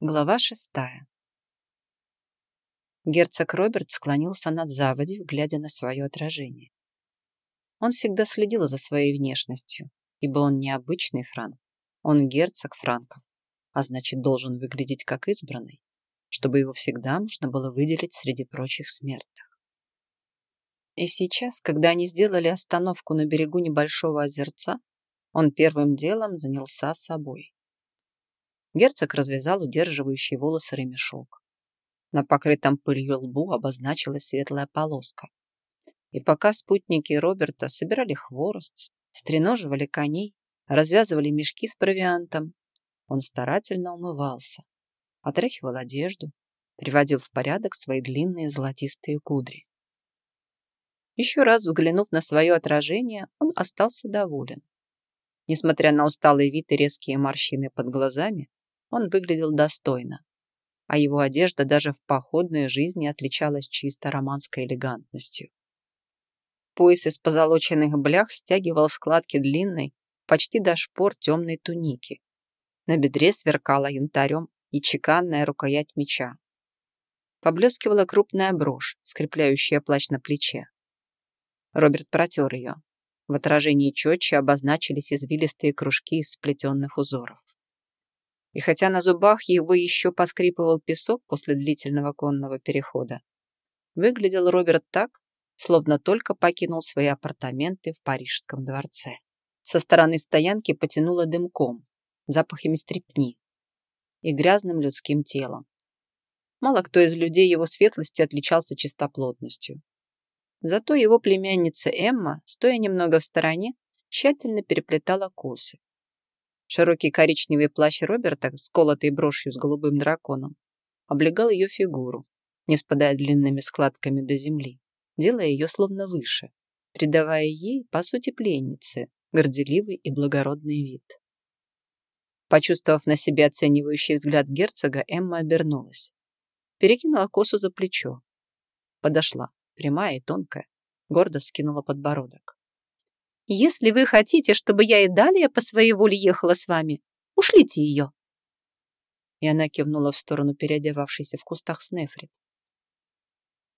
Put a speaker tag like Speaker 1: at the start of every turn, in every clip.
Speaker 1: Глава шестая. Герцог Роберт склонился над заводью, глядя на свое отражение. Он всегда следил за своей внешностью, ибо он не обычный франк, он герцог франков, а значит должен выглядеть как избранный, чтобы его всегда можно было выделить среди прочих смертных. И сейчас, когда они сделали остановку на берегу небольшого озерца, он первым делом занялся собой. Герцог развязал удерживающий волосы ремешок. На покрытом пылью лбу обозначилась светлая полоска. И пока спутники Роберта собирали хворост, стреноживали коней, развязывали мешки с провиантом, он старательно умывался, отряхивал одежду, приводил в порядок свои длинные золотистые кудри. Еще раз взглянув на свое отражение, он остался доволен. Несмотря на усталый вид и резкие морщины под глазами, он выглядел достойно, а его одежда даже в походной жизни отличалась чисто романской элегантностью. Пояс из позолоченных блях стягивал складки длинной, почти до шпор темной туники. На бедре сверкала янтарем и чеканная рукоять меча. Поблескивала крупная брошь, скрепляющая плащ на плече. Роберт протер ее. В отражении четче обозначились извилистые кружки из сплетенных узоров. И хотя на зубах его еще поскрипывал песок после длительного конного перехода, выглядел Роберт так, словно только покинул свои апартаменты в Парижском дворце. Со стороны стоянки потянуло дымком, запахами стрепни и грязным людским телом. Мало кто из людей его светлости отличался чистоплотностью. Зато его племянница Эмма, стоя немного в стороне, тщательно переплетала косы, Широкий коричневый плащ Роберта, сколотый брошью с голубым драконом, облегал ее фигуру, не спадая длинными складками до земли, делая ее словно выше, придавая ей, по сути, пленнице, горделивый и благородный вид. Почувствовав на себе оценивающий взгляд герцога, Эмма обернулась. Перекинула косу за плечо. Подошла, прямая и тонкая, гордо вскинула подбородок. Если вы хотите, чтобы я и далее по своей воле ехала с вами, ушлите ее. И она кивнула в сторону переодевавшейся в кустах Снефрит.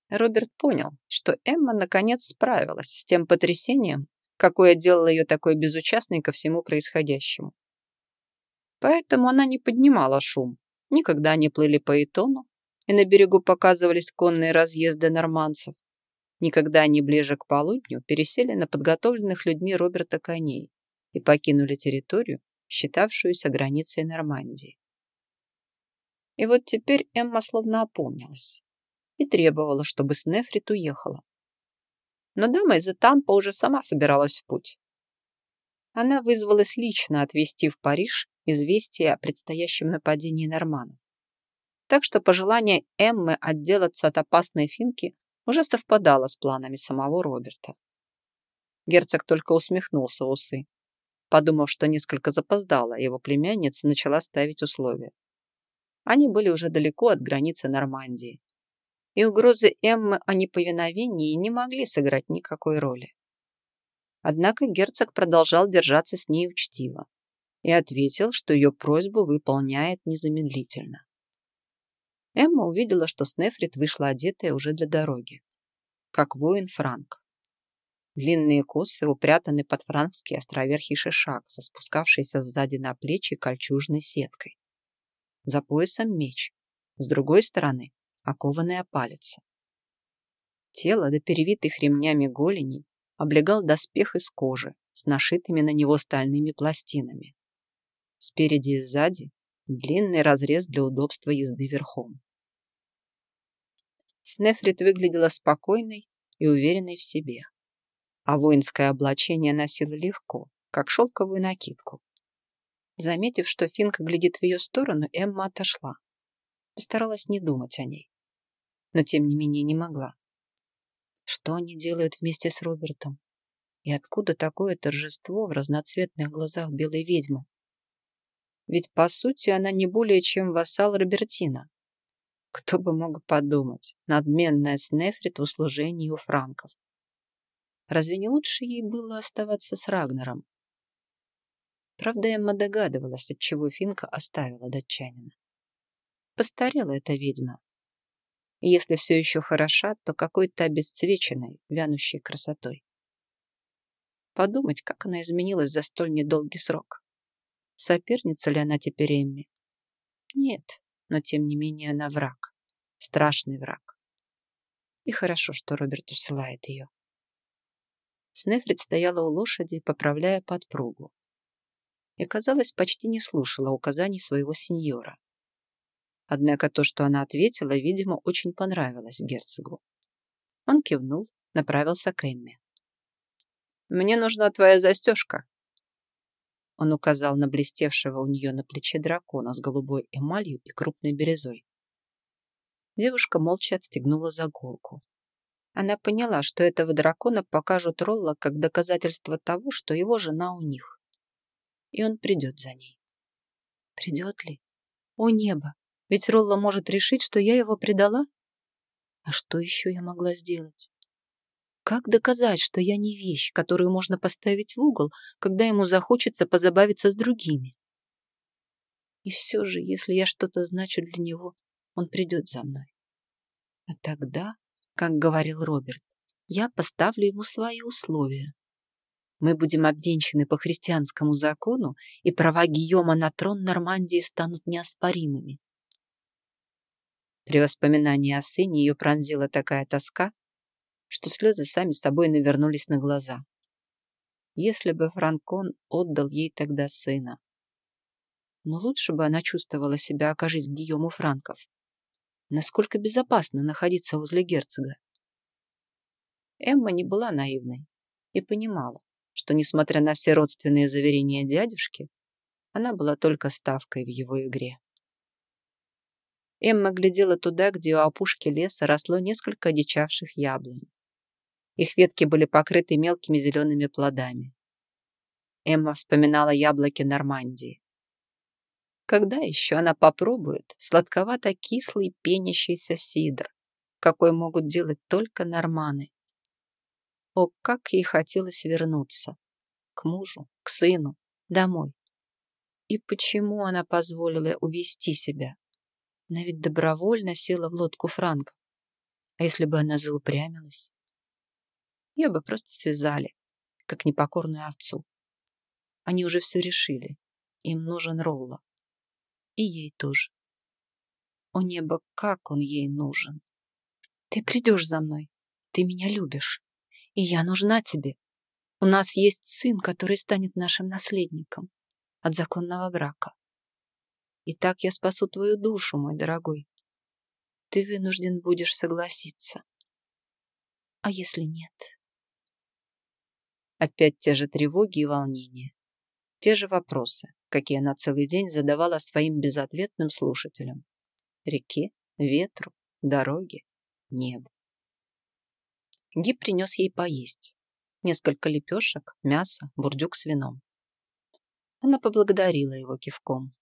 Speaker 1: Роберт понял, что Эмма наконец справилась с тем потрясением, какое делало ее такой безучастной ко всему происходящему. Поэтому она не поднимала шум, никогда не плыли по Итону, и на берегу показывались конные разъезды норманцев, Никогда они ближе к полудню пересели на подготовленных людьми Роберта коней и покинули территорию, считавшуюся границей Нормандии. И вот теперь Эмма словно опомнилась и требовала, чтобы Снефрит уехала. Но дама из Этампа уже сама собиралась в путь. Она вызвалась лично отвезти в Париж известие о предстоящем нападении норманов. Так что пожелание Эммы отделаться от опасной финки уже совпадало с планами самого Роберта. Герцог только усмехнулся усы, подумав, что несколько запоздало, его племянница начала ставить условия. Они были уже далеко от границы Нормандии, и угрозы Эммы о неповиновении не могли сыграть никакой роли. Однако герцог продолжал держаться с ней учтиво и ответил, что ее просьбу выполняет незамедлительно. Эмма увидела, что Снефрит вышла одетая уже для дороги, как воин Франк. Длинные косы упрятаны под франкский островерхий шишак со спускавшейся сзади на плечи кольчужной сеткой. За поясом меч, с другой стороны окованная палица. Тело до перевитых ремнями голеней облегал доспех из кожи с нашитыми на него стальными пластинами. Спереди и сзади длинный разрез для удобства езды верхом. Снефрит выглядела спокойной и уверенной в себе, а воинское облачение носила легко, как шелковую накидку. Заметив, что Финка глядит в ее сторону, Эмма отошла. Постаралась не думать о ней, но тем не менее не могла. Что они делают вместе с Робертом? И откуда такое торжество в разноцветных глазах белой ведьмы? Ведь, по сути, она не более чем вассал Робертина. Кто бы мог подумать, надменная Снефрит в услужении у франков. Разве не лучше ей было оставаться с Рагнером? Правда, Эмма догадывалась, от чего Финка оставила датчанина. Постарела эта ведьма. Если все еще хороша, то какой-то обесцвеченной, вянущей красотой. Подумать, как она изменилась за столь недолгий срок. Соперница ли она теперь Эмми? Нет, но тем не менее она враг. Страшный враг. И хорошо, что Роберт усылает ее. Снефрит стояла у лошади, поправляя подпругу. И, казалось, почти не слушала указаний своего сеньора. Однако то, что она ответила, видимо, очень понравилось герцогу. Он кивнул, направился к Эмме. «Мне нужна твоя застежка». Он указал на блестевшего у нее на плече дракона с голубой эмалью и крупной бирюзой. Девушка молча отстегнула заголку. Она поняла, что этого дракона покажут Ролла как доказательство того, что его жена у них. И он придет за ней. Придет ли? О небо! Ведь Ролла может решить, что я его предала. А что еще я могла сделать? Как доказать, что я не вещь, которую можно поставить в угол, когда ему захочется позабавиться с другими? И все же, если я что-то значу для него, он придет за мной. А тогда, как говорил Роберт, я поставлю ему свои условия. Мы будем обвенчаны по христианскому закону, и права Гийома на трон Нормандии станут неоспоримыми. При воспоминании о сыне ее пронзила такая тоска, что слезы сами собой навернулись на глаза. Если бы Франкон отдал ей тогда сына. Но лучше бы она чувствовала себя, окажись Гийому Франков. Насколько безопасно находиться возле герцога. Эмма не была наивной и понимала, что, несмотря на все родственные заверения дядюшки, она была только ставкой в его игре. Эмма глядела туда, где у опушки леса росло несколько одичавших яблонь. Их ветки были покрыты мелкими зелеными плодами. Эмма вспоминала яблоки Нормандии. Когда еще она попробует сладковато-кислый пенящийся сидр, какой могут делать только норманы? О, как ей хотелось вернуться! К мужу, к сыну, домой. И почему она позволила увести себя? Она ведь добровольно села в лодку Франка. А если бы она заупрямилась? Ее бы просто связали, как непокорную овцу. Они уже все решили. Им нужен Ролла. И ей тоже. О небо, как он ей нужен. Ты придешь за мной. Ты меня любишь. И я нужна тебе. У нас есть сын, который станет нашим наследником от законного брака. И так я спасу твою душу, мой дорогой. Ты вынужден будешь согласиться. А если нет? Опять те же тревоги и волнения. Те же вопросы, какие она целый день задавала своим безответным слушателям. Реке, ветру, дороге, небу. Ги принес ей поесть. Несколько лепешек, мясо, бурдюк с вином. Она поблагодарила его кивком.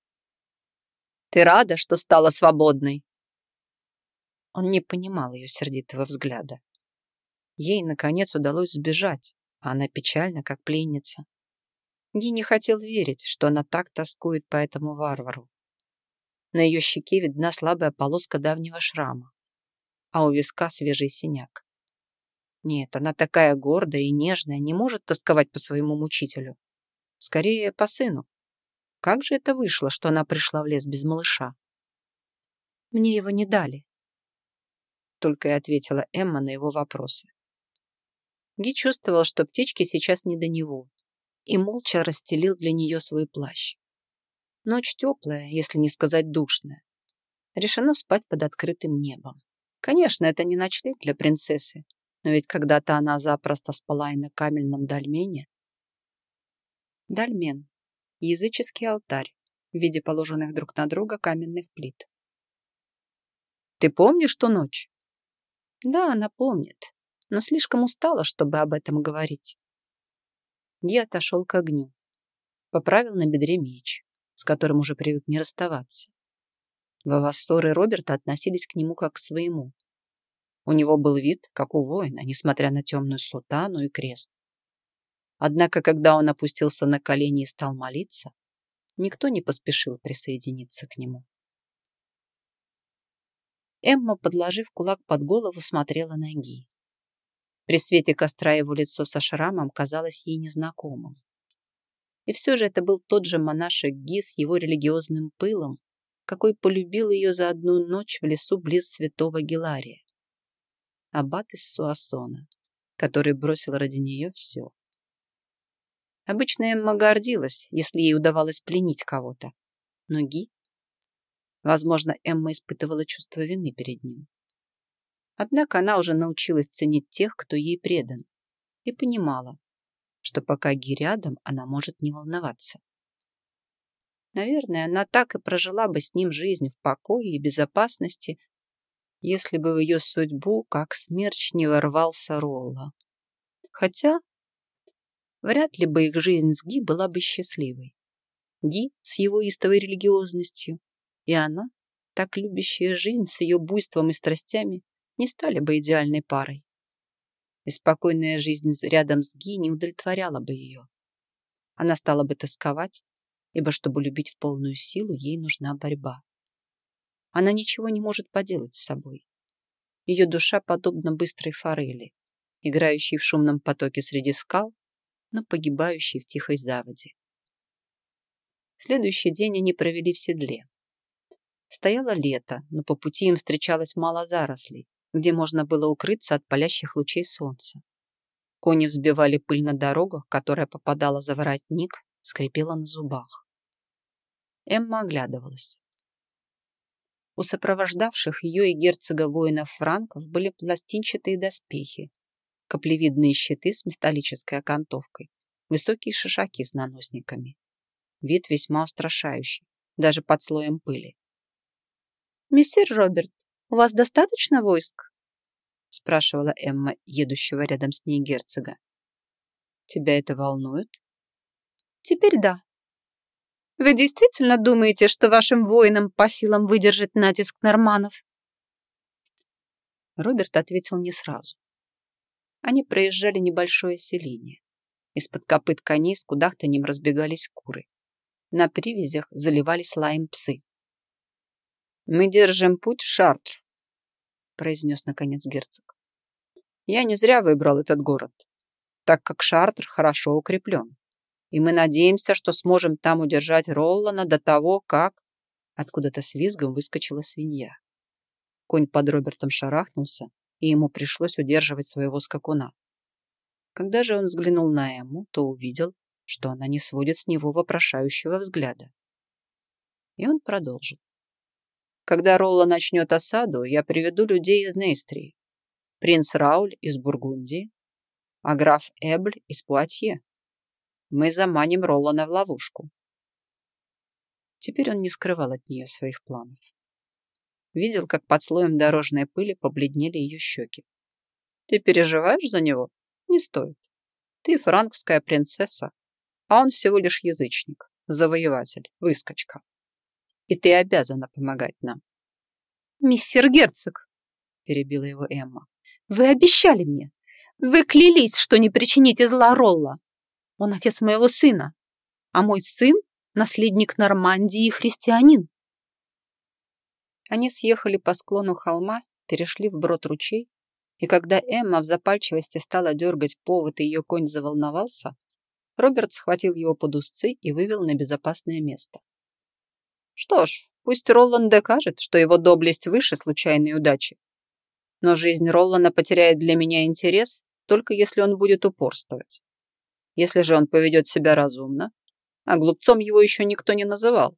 Speaker 1: Ты рада, что стала свободной?» Он не понимал ее сердитого взгляда. Ей, наконец, удалось сбежать, она печальна, как пленница. Ги не хотел верить, что она так тоскует по этому варвару. На ее щеке видна слабая полоска давнего шрама, а у виска свежий синяк. Нет, она такая гордая и нежная, не может тосковать по своему мучителю. Скорее, по сыну. Как же это вышло, что она пришла в лес без малыша? Мне его не дали. Только и ответила Эмма на его вопросы. Ги чувствовал, что птичке сейчас не до него, и молча расстелил для нее свой плащ. Ночь теплая, если не сказать душная. Решено спать под открытым небом. Конечно, это не ночлег для принцессы, но ведь когда-то она запросто спала и на каменном дольмене. Дольмен языческий алтарь в виде положенных друг на друга каменных плит. «Ты помнишь ту ночь?» «Да, она помнит, но слишком устала, чтобы об этом говорить». Я отошел к огню, поправил на бедре меч, с которым уже привык не расставаться. Вавассор и Роберта относились к нему как к своему. У него был вид, как у воина, несмотря на темную сутану и крест. Однако, когда он опустился на колени и стал молиться, никто не поспешил присоединиться к нему. Эмма, подложив кулак под голову, смотрела на Ги. При свете костра его лицо со шрамом казалось ей незнакомым. И все же это был тот же монашек Ги с его религиозным пылом, какой полюбил ее за одну ночь в лесу близ святого Гелария. Аббат из Суассона, который бросил ради нее все. Обычно Эмма гордилась, если ей удавалось пленить кого-то. Но Ги... Возможно, Эмма испытывала чувство вины перед ним. Однако она уже научилась ценить тех, кто ей предан, и понимала, что пока Ги рядом, она может не волноваться. Наверное, она так и прожила бы с ним жизнь в покое и безопасности, если бы в ее судьбу, как смерч, не ворвался Ролла. Хотя вряд ли бы их жизнь с Ги была бы счастливой. Ги с его истовой религиозностью, и она, так любящая жизнь с ее буйством и страстями, не стали бы идеальной парой. И спокойная жизнь рядом с Ги не удовлетворяла бы ее. Она стала бы тосковать, ибо чтобы любить в полную силу, ей нужна борьба. Она ничего не может поделать с собой. Ее душа подобна быстрой форели, играющей в шумном потоке среди скал, но погибающей в тихой заводе. Следующий день они провели в седле. Стояло лето, но по пути им встречалось мало зарослей, где можно было укрыться от палящих лучей солнца. Кони взбивали пыль на дорогах, которая попадала за воротник, скрипела на зубах. Эмма оглядывалась. У сопровождавших ее и герцога воинов франков были пластинчатые доспехи, каплевидные щиты с металлической окантовкой, высокие шишаки с наносниками. Вид весьма устрашающий, даже под слоем пыли. «Мессир Роберт, у вас достаточно войск?» спрашивала Эмма, едущего рядом с ней герцога. «Тебя это волнует?» «Теперь да», вы действительно думаете, что вашим воинам по силам выдержать натиск норманов? Роберт ответил не сразу. Они проезжали небольшое селение. Из-под копыт коней с кудахтаньем разбегались куры. На привязях заливались лаем псы. «Мы держим путь в Шартр», — произнес наконец герцог. «Я не зря выбрал этот город, так как Шартр хорошо укреплен и мы надеемся, что сможем там удержать Роллана до того, как...» Откуда-то с визгом выскочила свинья. Конь под Робертом шарахнулся, и ему пришлось удерживать своего скакуна. Когда же он взглянул на Эмму, то увидел, что она не сводит с него вопрошающего взгляда. И он продолжил. Когда Ролла начнет осаду, я приведу людей из Нейстрии. Принц Рауль из Бургундии, а граф Эбль из Пуатье мы заманим Ролана в ловушку. Теперь он не скрывал от нее своих планов. Видел, как под слоем дорожной пыли побледнели ее щеки. Ты переживаешь за него? Не стоит. Ты франкская принцесса, а он всего лишь язычник, завоеватель, выскочка. И ты обязана помогать нам. Миссер Герцог, перебила его Эмма, вы обещали мне. Вы клялись, что не причините зла Ролла. Он отец моего сына, а мой сын — наследник Нормандии и христианин. Они съехали по склону холма, перешли в брод ручей, и когда Эмма в запальчивости стала дергать повод и ее конь заволновался, Роберт схватил его под узцы и вывел на безопасное место. Что ж, пусть Роланд докажет, что его доблесть выше случайной удачи. Но жизнь Роллана потеряет для меня интерес, только если он будет упорствовать. Если же он поведет себя разумно, а глупцом его еще никто не называл,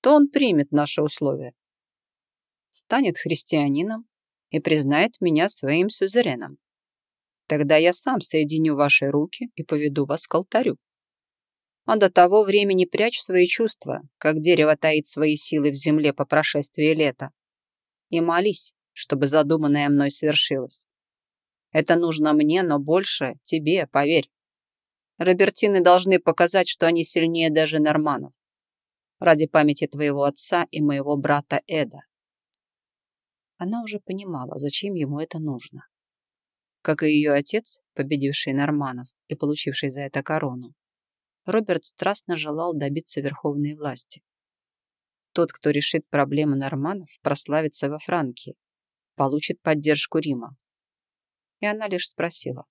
Speaker 1: то он примет наши условия. Станет христианином и признает меня своим сюзереном. Тогда я сам соединю ваши руки и поведу вас к алтарю. А до того времени прячь свои чувства, как дерево таит свои силы в земле по прошествии лета. И молись, чтобы задуманное мной свершилось. Это нужно мне, но больше тебе, поверь. Робертины должны показать, что они сильнее даже норманов. Ради памяти твоего отца и моего брата Эда. Она уже понимала, зачем ему это нужно. Как и ее отец, победивший норманов и получивший за это корону, Роберт страстно желал добиться верховной власти. тот, кто решит проблему норманов, прославится во Франкии, получит поддержку Рима. И она лишь спросила.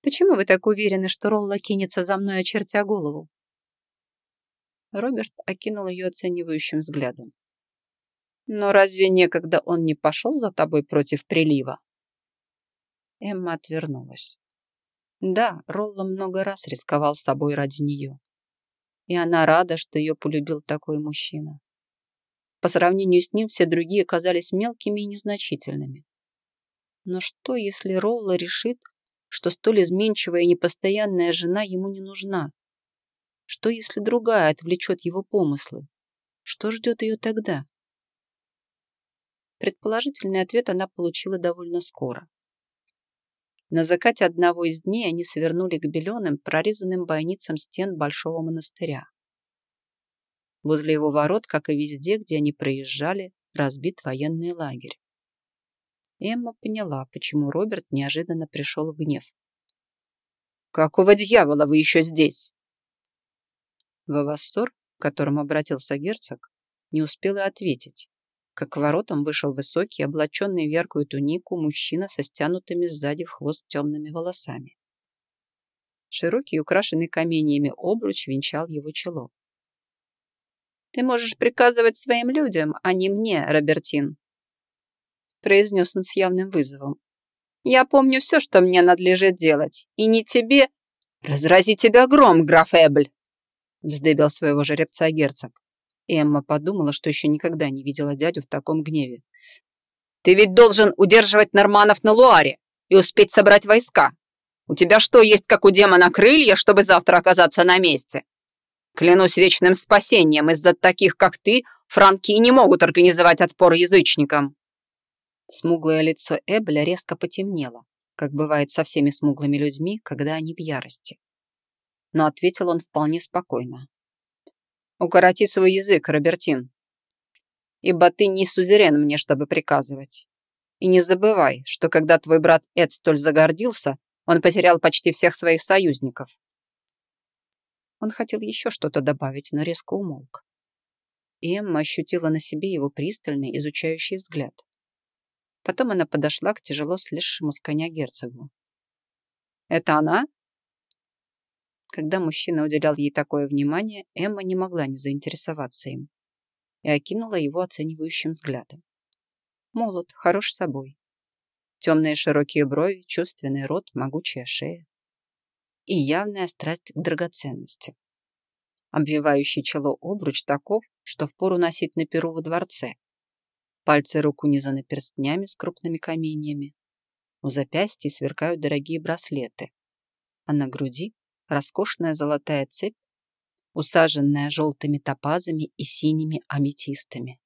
Speaker 1: «Почему вы так уверены, что Ролла кинется за мной, очертя голову?» Роберт окинул ее оценивающим взглядом. «Но разве некогда он не пошел за тобой против прилива?» Эмма отвернулась. Да, Ролла много раз рисковал собой ради нее. И она рада, что ее полюбил такой мужчина. По сравнению с ним все другие казались мелкими и незначительными. Но что, если Ролла решит, что столь изменчивая и непостоянная жена ему не нужна? Что, если другая отвлечет его помыслы? Что ждет ее тогда? Предположительный ответ она получила довольно скоро. На закате одного из дней они свернули к беленым, прорезанным бойницам стен большого монастыря. Возле его ворот, как и везде, где они проезжали, разбит военный лагерь. Эмма поняла, почему Роберт неожиданно пришел в гнев. «Какого дьявола вы еще здесь?» Вавассор, к которому обратился герцог, не успел и ответить, как к воротам вышел высокий, облаченный в яркую тунику, мужчина со стянутыми сзади в хвост темными волосами. Широкий, украшенный каменьями обруч венчал его чело. «Ты можешь приказывать своим людям, а не мне, Робертин», произнес он с явным вызовом. «Я помню все, что мне надлежит делать, и не тебе...» «Разрази тебя гром, граф Эбль!» вздыбил своего жеребца герцог. Эмма подумала, что еще никогда не видела дядю в таком гневе. «Ты ведь должен удерживать норманов на Луаре и успеть собрать войска. У тебя что, есть как у демона крылья, чтобы завтра оказаться на месте? Клянусь вечным спасением, из-за таких, как ты, франки не могут организовать отпор язычникам». Смуглое лицо Эбля резко потемнело, как бывает со всеми смуглыми людьми, когда они в ярости. Но ответил он вполне спокойно. Укороти свой язык, Робертин. Ибо ты не сузерен мне, чтобы приказывать. И не забывай, что когда твой брат Эд столь загордился, он потерял почти всех своих союзников. Он хотел еще что-то добавить, но резко умолк. И Эмма ощутила на себе его пристальный, изучающий взгляд. Потом она подошла к тяжело слезшему с коня герцогу. «Это она?» Когда мужчина уделял ей такое внимание, Эмма не могла не заинтересоваться им и окинула его оценивающим взглядом. Молод, хорош собой. Темные широкие брови, чувственный рот, могучая шея. И явная страсть к драгоценности. Обвивающий чело обруч таков, что впору носить на перу во дворце. Пальцы рук унизаны перстнями с крупными каменьями. У запястья сверкают дорогие браслеты, а на груди роскошная золотая цепь, усаженная желтыми топазами и синими аметистами.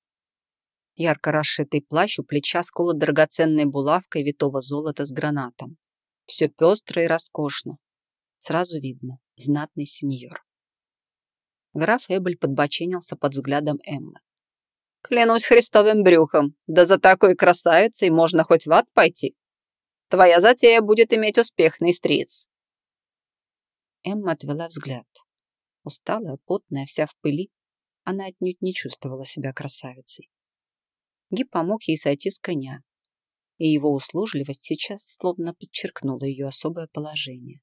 Speaker 1: Ярко расшитый плащ у плеча сколот драгоценной булавкой витого золота с гранатом. Все пестро и роскошно. Сразу видно, знатный сеньор. Граф Эбель подбоченился под взглядом Эммы. «Клянусь христовым брюхом, да за такой красавицей можно хоть в ад пойти. Твоя затея будет иметь успех, Нейстриц. Эмма отвела взгляд. Усталая, потная, вся в пыли, она отнюдь не чувствовала себя красавицей. Ги помог ей сойти с коня, и его услужливость сейчас словно подчеркнула ее особое положение.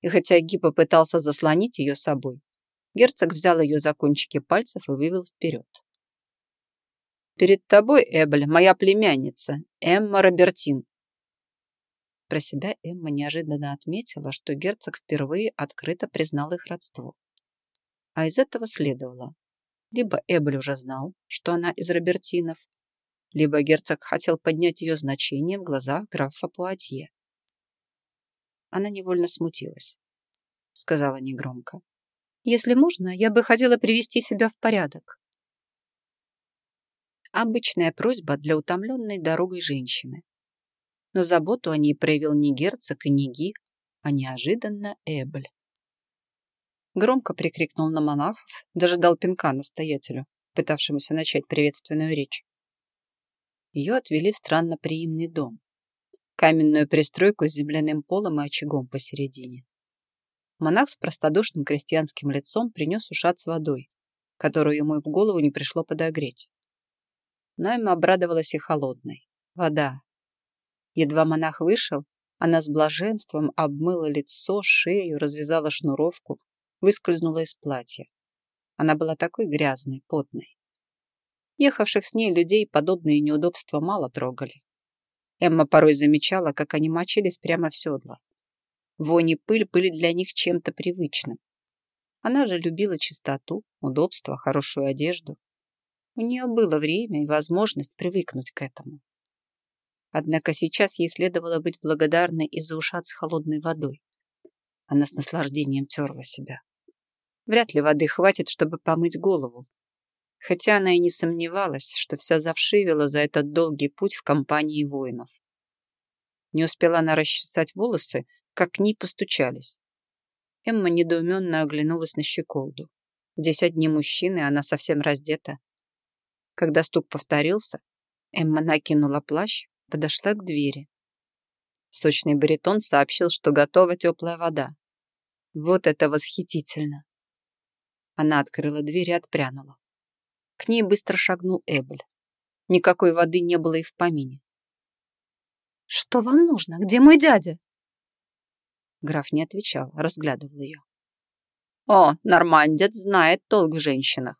Speaker 1: И хотя Ги попытался заслонить ее собой, герцог взял ее за кончики пальцев и вывел вперед. «Перед тобой, Эбель, моя племянница, Эмма Робертин, про себя Эмма неожиданно отметила, что герцог впервые открыто признал их родство. А из этого следовало. Либо Эбель уже знал, что она из Робертинов, либо герцог хотел поднять ее значение в глазах графа Пуатье. Она невольно смутилась. Сказала негромко. «Если можно, я бы хотела привести себя в порядок». Обычная просьба для утомленной дорогой женщины но заботу о ней проявил не герцог и не Ги, а неожиданно Эбль. Громко прикрикнул на монахов, даже дал пинка настоятелю, пытавшемуся начать приветственную речь. Ее отвели в странно приимный дом. Каменную пристройку с земляным полом и очагом посередине. Монах с простодушным крестьянским лицом принес ушат с водой, которую ему и в голову не пришло подогреть. Но Эмма обрадовалась и холодной. Вода. Едва монах вышел, она с блаженством обмыла лицо, шею, развязала шнуровку, выскользнула из платья. Она была такой грязной, потной. Ехавших с ней людей подобные неудобства мало трогали. Эмма порой замечала, как они мочились прямо в седло. Вони пыль были для них чем-то привычным. Она же любила чистоту, удобство, хорошую одежду. У нее было время и возможность привыкнуть к этому. Однако сейчас ей следовало быть благодарной из-за ушат с холодной водой. Она с наслаждением терла себя. Вряд ли воды хватит, чтобы помыть голову. Хотя она и не сомневалась, что вся завшивела за этот долгий путь в компании воинов. Не успела она расчесать волосы, как к ней постучались. Эмма недоуменно оглянулась на щеколду. Здесь одни мужчины, она совсем раздета. Когда стук повторился, Эмма накинула плащ, подошла к двери. Сочный баритон сообщил, что готова теплая вода. Вот это восхитительно! Она открыла дверь и отпрянула. К ней быстро шагнул Эбель. Никакой воды не было и в помине. «Что вам нужно? Где мой дядя?» Граф не отвечал, разглядывал ее. «О, нормандец знает толк в женщинах.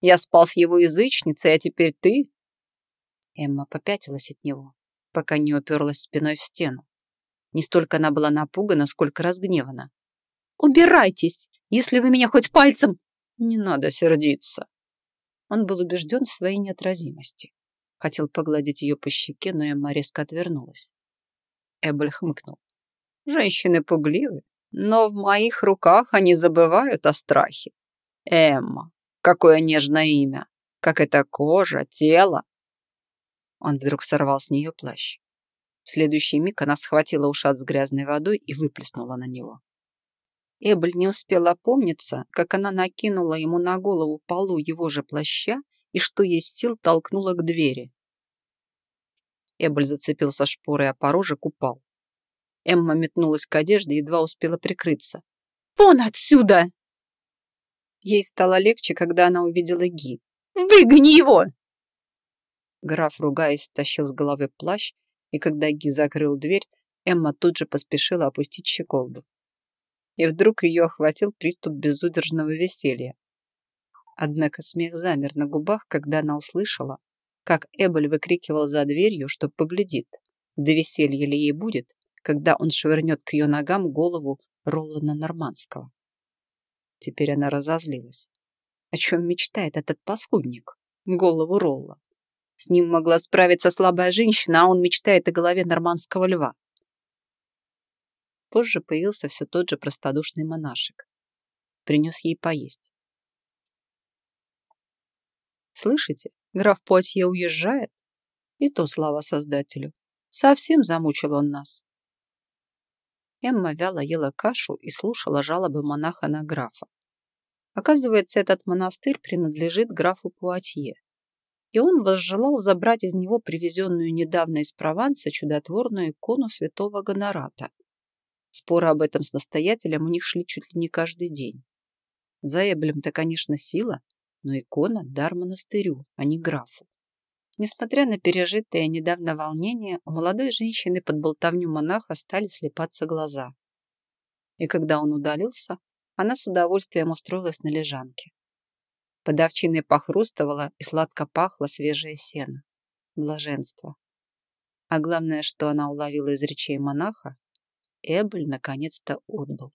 Speaker 1: Я спал с его язычницей, а теперь ты?» Эмма попятилась от него, пока не уперлась спиной в стену. Не столько она была напугана, сколько разгневана. «Убирайтесь, если вы меня хоть пальцем...» «Не надо сердиться». Он был убежден в своей неотразимости. Хотел погладить ее по щеке, но Эмма резко отвернулась. Эбель хмыкнул. Женщины пугливы, но в моих руках они забывают о страхе. Эмма, какое нежное имя, как это кожа, тело. Он вдруг сорвал с нее плащ. В следующий миг она схватила ушат с грязной водой и выплеснула на него. Эбель не успела опомниться, как она накинула ему на голову полу его же плаща и, что есть сил, толкнула к двери. Эбель зацепился шпорой о порожек, упал. Эмма метнулась к одежде и едва успела прикрыться. «Вон отсюда!» Ей стало легче, когда она увидела Ги. «Выгони его!» Граф, ругаясь, стащил с головы плащ, и когда Ги закрыл дверь, Эмма тут же поспешила опустить щеколду. И вдруг ее охватил приступ безудержного веселья. Однако смех замер на губах, когда она услышала, как Эбель выкрикивал за дверью, что поглядит, да веселье ли ей будет, когда он швырнет к ее ногам голову Ролана Нормандского. Теперь она разозлилась. О чем мечтает этот паскудник? Голову Ролла. С ним могла справиться слабая женщина, а он мечтает о голове нормандского льва. Позже появился все тот же простодушный монашек. Принес ей поесть. «Слышите, граф Пуатье уезжает?» И то слава Создателю. Совсем замучил он нас. Эмма вяло ела кашу и слушала жалобы монаха на графа. Оказывается, этот монастырь принадлежит графу Пуатье, и он возжелал забрать из него привезенную недавно из Прованса чудотворную икону святого Гонората. Споры об этом с настоятелем у них шли чуть ли не каждый день. За Эблем-то, конечно, сила, но икона – дар монастырю, а не графу. Несмотря на пережитое недавно волнение, у молодой женщины под болтовню монаха стали слепаться глаза. И когда он удалился, она с удовольствием устроилась на лежанке. Под овчиной похрустывала и сладко пахло свежее сено. Блаженство. А главное, что она уловила из речей монаха, Эбель наконец-то отбыл.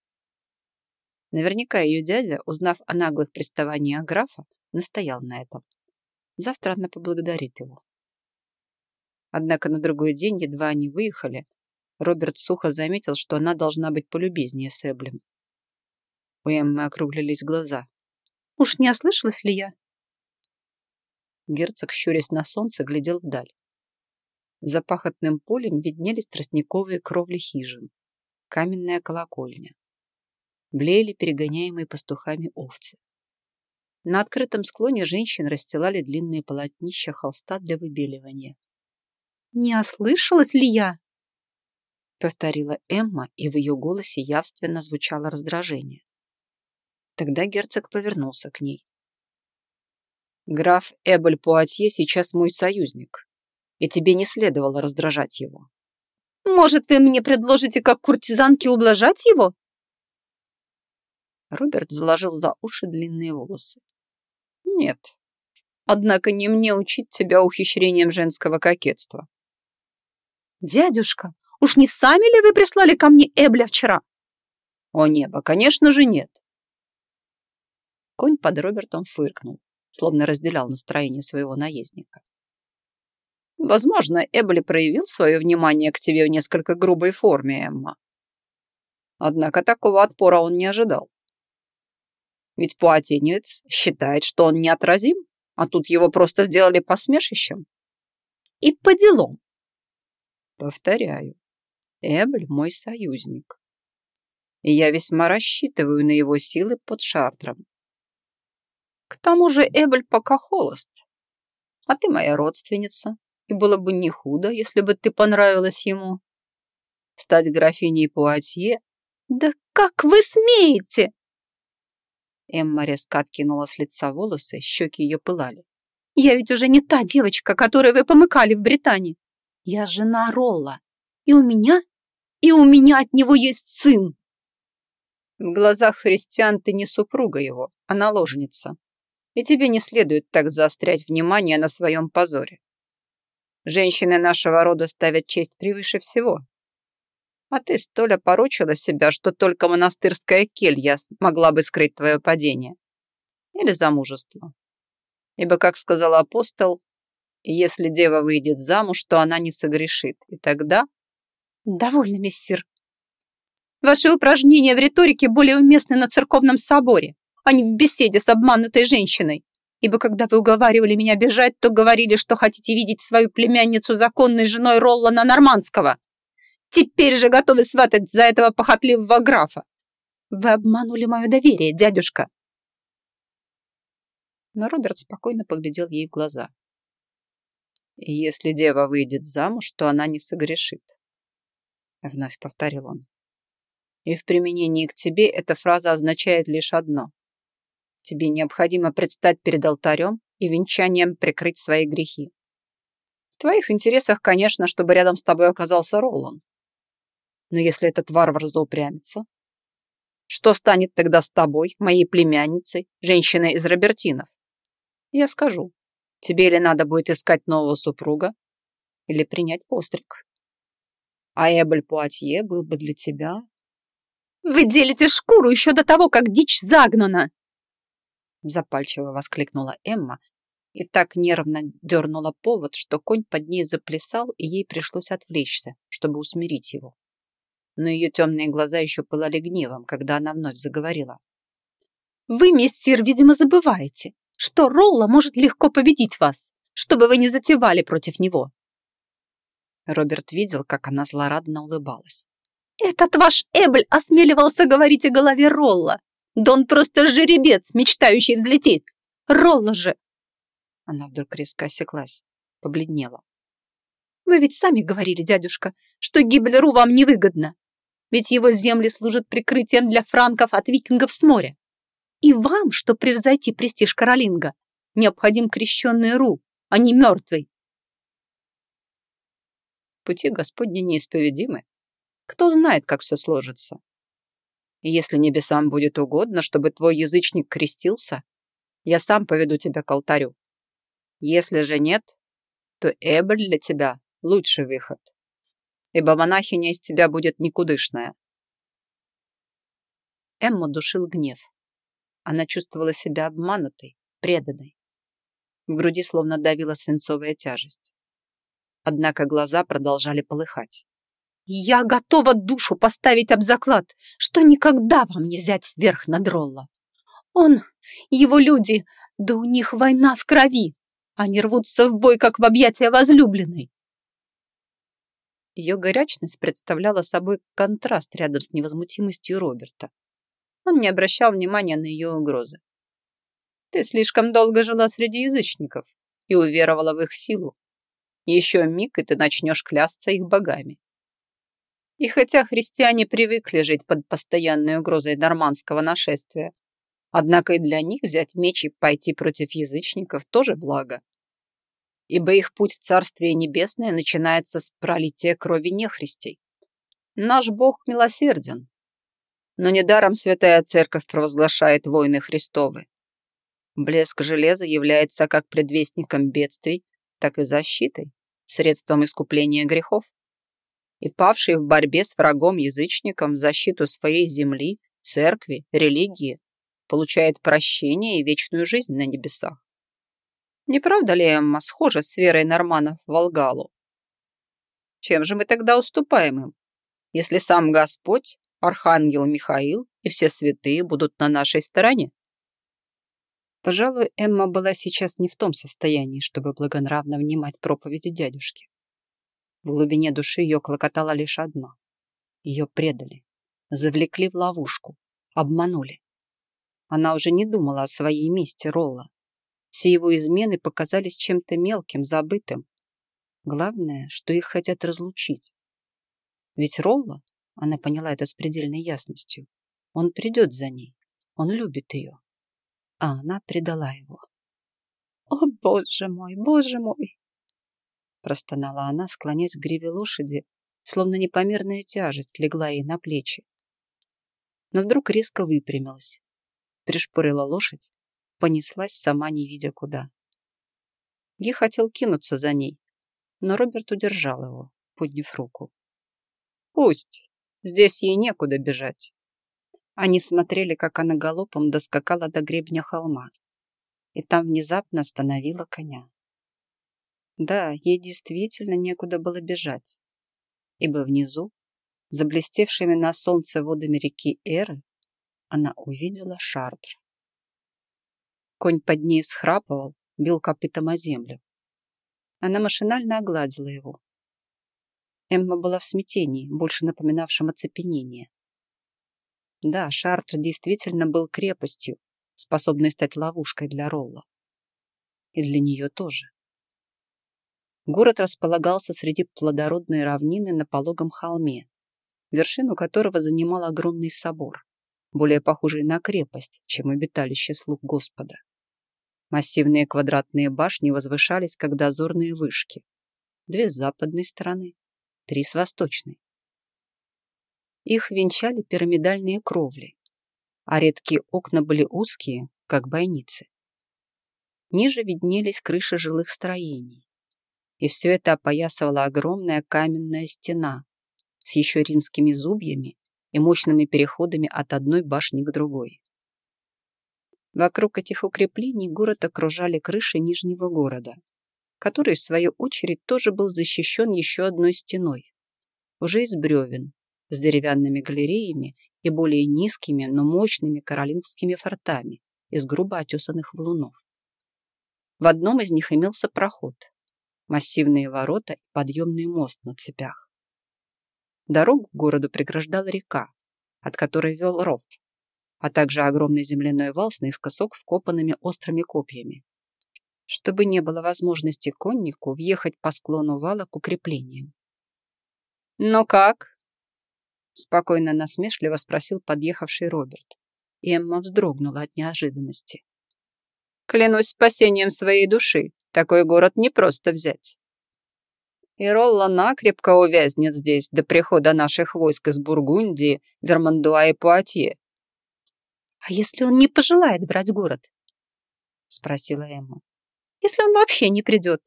Speaker 1: Наверняка ее дядя, узнав о наглых приставаниях графа, настоял на этом. Завтра она поблагодарит его. Однако на другой день, едва они выехали, Роберт сухо заметил, что она должна быть полюбезнее с Эблем. У Эммы округлились глаза. «Уж не ослышалась ли я?» Герцог, щурясь на солнце, глядел вдаль. За пахотным полем виднелись тростниковые кровли хижин, каменная колокольня. Блеяли перегоняемые пастухами овцы. На открытом склоне женщин расстилали длинные полотнища холста для выбеливания. «Не ослышалась ли я?» Повторила Эмма, и в ее голосе явственно звучало раздражение. Тогда герцог повернулся к ней. Граф Эбель Пуатье сейчас мой союзник, и тебе не следовало раздражать его.
Speaker 2: Может, вы мне предложите как куртизанке ублажать его?
Speaker 1: Роберт заложил за уши длинные волосы. Нет. Однако не мне учить тебя ухищрением женского кокетства.
Speaker 2: Дядюшка, уж не сами ли вы прислали ко мне Эбля вчера?
Speaker 1: О небо, конечно же нет. Конь под Робертом фыркнул, словно разделял настроение своего наездника. Возможно, Эбли проявил свое внимание к тебе в несколько грубой форме, Эмма. Однако такого отпора он не ожидал. Ведь пуатинец считает, что он неотразим, а тут его просто сделали посмешищем.
Speaker 2: И по делам.
Speaker 1: Повторяю, Эбль мой союзник. И я весьма рассчитываю на его силы под Шартром. К тому же Эбль пока холост, а ты моя родственница, и было бы не худо, если бы ты понравилась ему. Стать графиней Пуатье?
Speaker 2: Да как вы смеете?
Speaker 1: Эмма резко откинула с лица волосы, щеки ее пылали.
Speaker 2: Я ведь уже не та девочка, которой вы помыкали в Британии. Я жена Ролла. И у меня, и у меня от него есть сын.
Speaker 1: В глазах христиан ты не супруга его, а наложница. И тебе не следует так заострять внимание на своем позоре. Женщины нашего рода ставят честь превыше всего. А ты столь опорочила себя, что только монастырская келья могла бы скрыть твое падение. Или замужество. Ибо, как сказал апостол, если дева выйдет замуж, то она не согрешит. И тогда...
Speaker 2: Довольно, мессир. Ваши упражнения в риторике более уместны на церковном соборе, а не в беседе с обманутой женщиной ибо когда вы уговаривали меня бежать, то говорили, что хотите видеть свою племянницу законной женой Роллана Нормандского. Теперь же готовы сватать за этого похотливого графа. Вы обманули мое доверие, дядюшка.
Speaker 1: Но Роберт спокойно поглядел ей в глаза. «Если дева выйдет замуж, то она не согрешит», — вновь повторил он. «И в применении к тебе эта фраза означает лишь одно. Тебе необходимо предстать перед алтарем и венчанием прикрыть свои грехи. В твоих интересах, конечно, чтобы рядом с тобой оказался Ролан. Но если этот варвар заупрямится, что станет тогда с тобой, моей племянницей, женщиной из Робертинов? Я скажу, тебе или надо будет искать нового супруга, или принять постриг. А Эбель Пуатье был бы для тебя...
Speaker 2: Вы делите шкуру еще до того, как дичь загнана,
Speaker 1: запальчиво воскликнула Эмма и так нервно дернула повод, что конь под ней заплясал, и ей пришлось отвлечься, чтобы усмирить его. Но ее темные глаза еще пылали гневом, когда она вновь заговорила.
Speaker 2: «Вы, мессир, видимо, забываете, что Ролла может легко победить вас, чтобы вы не затевали против него».
Speaker 1: Роберт видел, как она злорадно улыбалась.
Speaker 2: «Этот ваш Эбль осмеливался говорить о голове Ролла. Да он просто жеребец, мечтающий взлететь. Ролла же!»
Speaker 1: Она вдруг резко осеклась, побледнела.
Speaker 2: «Вы ведь сами говорили, дядюшка, что гибель Ру вам невыгодна. Ведь его земли служат прикрытием для франков от викингов с моря. И вам, чтобы превзойти престиж Каролинга, необходим крещенный Ру, а не мертвый.
Speaker 1: Пути Господни неисповедимы. Кто знает, как все сложится. Если небесам будет угодно, чтобы твой язычник крестился, я сам поведу тебя к алтарю. Если же нет, то Эбель для тебя лучший выход, ибо монахиня из тебя будет никудышная. Эмма душил гнев. Она чувствовала себя обманутой, преданной. В груди словно давила свинцовая тяжесть. Однако глаза продолжали полыхать.
Speaker 2: Я готова душу поставить об заклад, что никогда вам не взять верх над Ролло. Он, его люди, да у них война в крови. Они рвутся в бой, как в объятия возлюбленной.
Speaker 1: Ее горячность представляла собой контраст рядом с невозмутимостью Роберта. Он не обращал внимания на ее угрозы. Ты слишком долго жила среди язычников и уверовала в их силу. Еще миг, и ты начнешь клясться их богами. И хотя христиане привыкли жить под постоянной угрозой нормандского нашествия, Однако и для них взять меч и пойти против язычников тоже благо. Ибо их путь в Царствие Небесное начинается с пролития крови нехристей. Наш Бог милосерден. Но недаром Святая Церковь провозглашает войны Христовы. Блеск железа является как предвестником бедствий, так и защитой, средством искупления грехов. И павший в борьбе с врагом-язычником в защиту своей земли, церкви, религии, получает прощение и вечную жизнь на небесах. Не правда ли Эмма схожа с верой Нормана в Волгалу? Чем же мы тогда уступаем им, если сам Господь, Архангел Михаил и все святые будут на нашей стороне? Пожалуй, Эмма была сейчас не в том состоянии, чтобы благонравно внимать проповеди дядюшки. В глубине души ее клокотало лишь одно. Ее предали, завлекли в ловушку, обманули. Она уже не думала о своей мести Ролла. Все его измены показались чем-то мелким, забытым. Главное, что их хотят разлучить. Ведь Ролла, она поняла это с предельной ясностью, он придет за ней, он любит ее. А она предала его. «О, боже мой, боже мой!» Простонала она, склоняясь к гриве лошади, словно непомерная тяжесть легла ей на плечи. Но вдруг резко выпрямилась, пришпорила лошадь, понеслась сама не видя куда. Ги хотел кинуться за ней, но Роберт удержал его, подняв руку. «Пусть, здесь ей некуда бежать». Они смотрели, как она галопом доскакала до гребня холма, и там внезапно остановила коня. Да, ей действительно некуда было бежать, ибо внизу, заблестевшими на солнце водами реки Эры, она увидела Шартр. Конь под ней схрапывал, бил копытом о землю. Она машинально огладила его. Эмма была в смятении, больше напоминавшем оцепенение. Да, Шартр действительно был крепостью, способной стать ловушкой для Ролла. И для нее тоже. Город располагался среди плодородной равнины на пологом холме, вершину которого занимал огромный собор более похожий на крепость, чем обиталище слуг Господа. Массивные квадратные башни возвышались, как дозорные вышки. Две с западной стороны, три с восточной. Их венчали пирамидальные кровли, а редкие окна были узкие, как бойницы. Ниже виднелись крыши жилых строений. И все это опоясывала огромная каменная стена с еще римскими зубьями и мощными переходами от одной башни к другой. Вокруг этих укреплений город окружали крыши Нижнего города, который, в свою очередь, тоже был защищен еще одной стеной, уже из бревен, с деревянными галереями и более низкими, но мощными каролингскими фортами из грубо отесанных валунов. В одном из них имелся проход, массивные ворота и подъемный мост на цепях. Дорогу к городу преграждала река, от которой вел ров, а также огромный земляной вал с наискосок вкопанными острыми копьями, чтобы не было возможности коннику въехать по склону вала к укреплениям. «Но как?» — спокойно насмешливо спросил подъехавший Роберт, Эмма вздрогнула от неожиданности. «Клянусь спасением своей души, такой город не просто взять и Ролла накрепко увязнет здесь до прихода наших войск из Бургундии, Вермандуа и Пуатье. «А если он не пожелает брать город?» — спросила Эмма. «Если он вообще не придет?»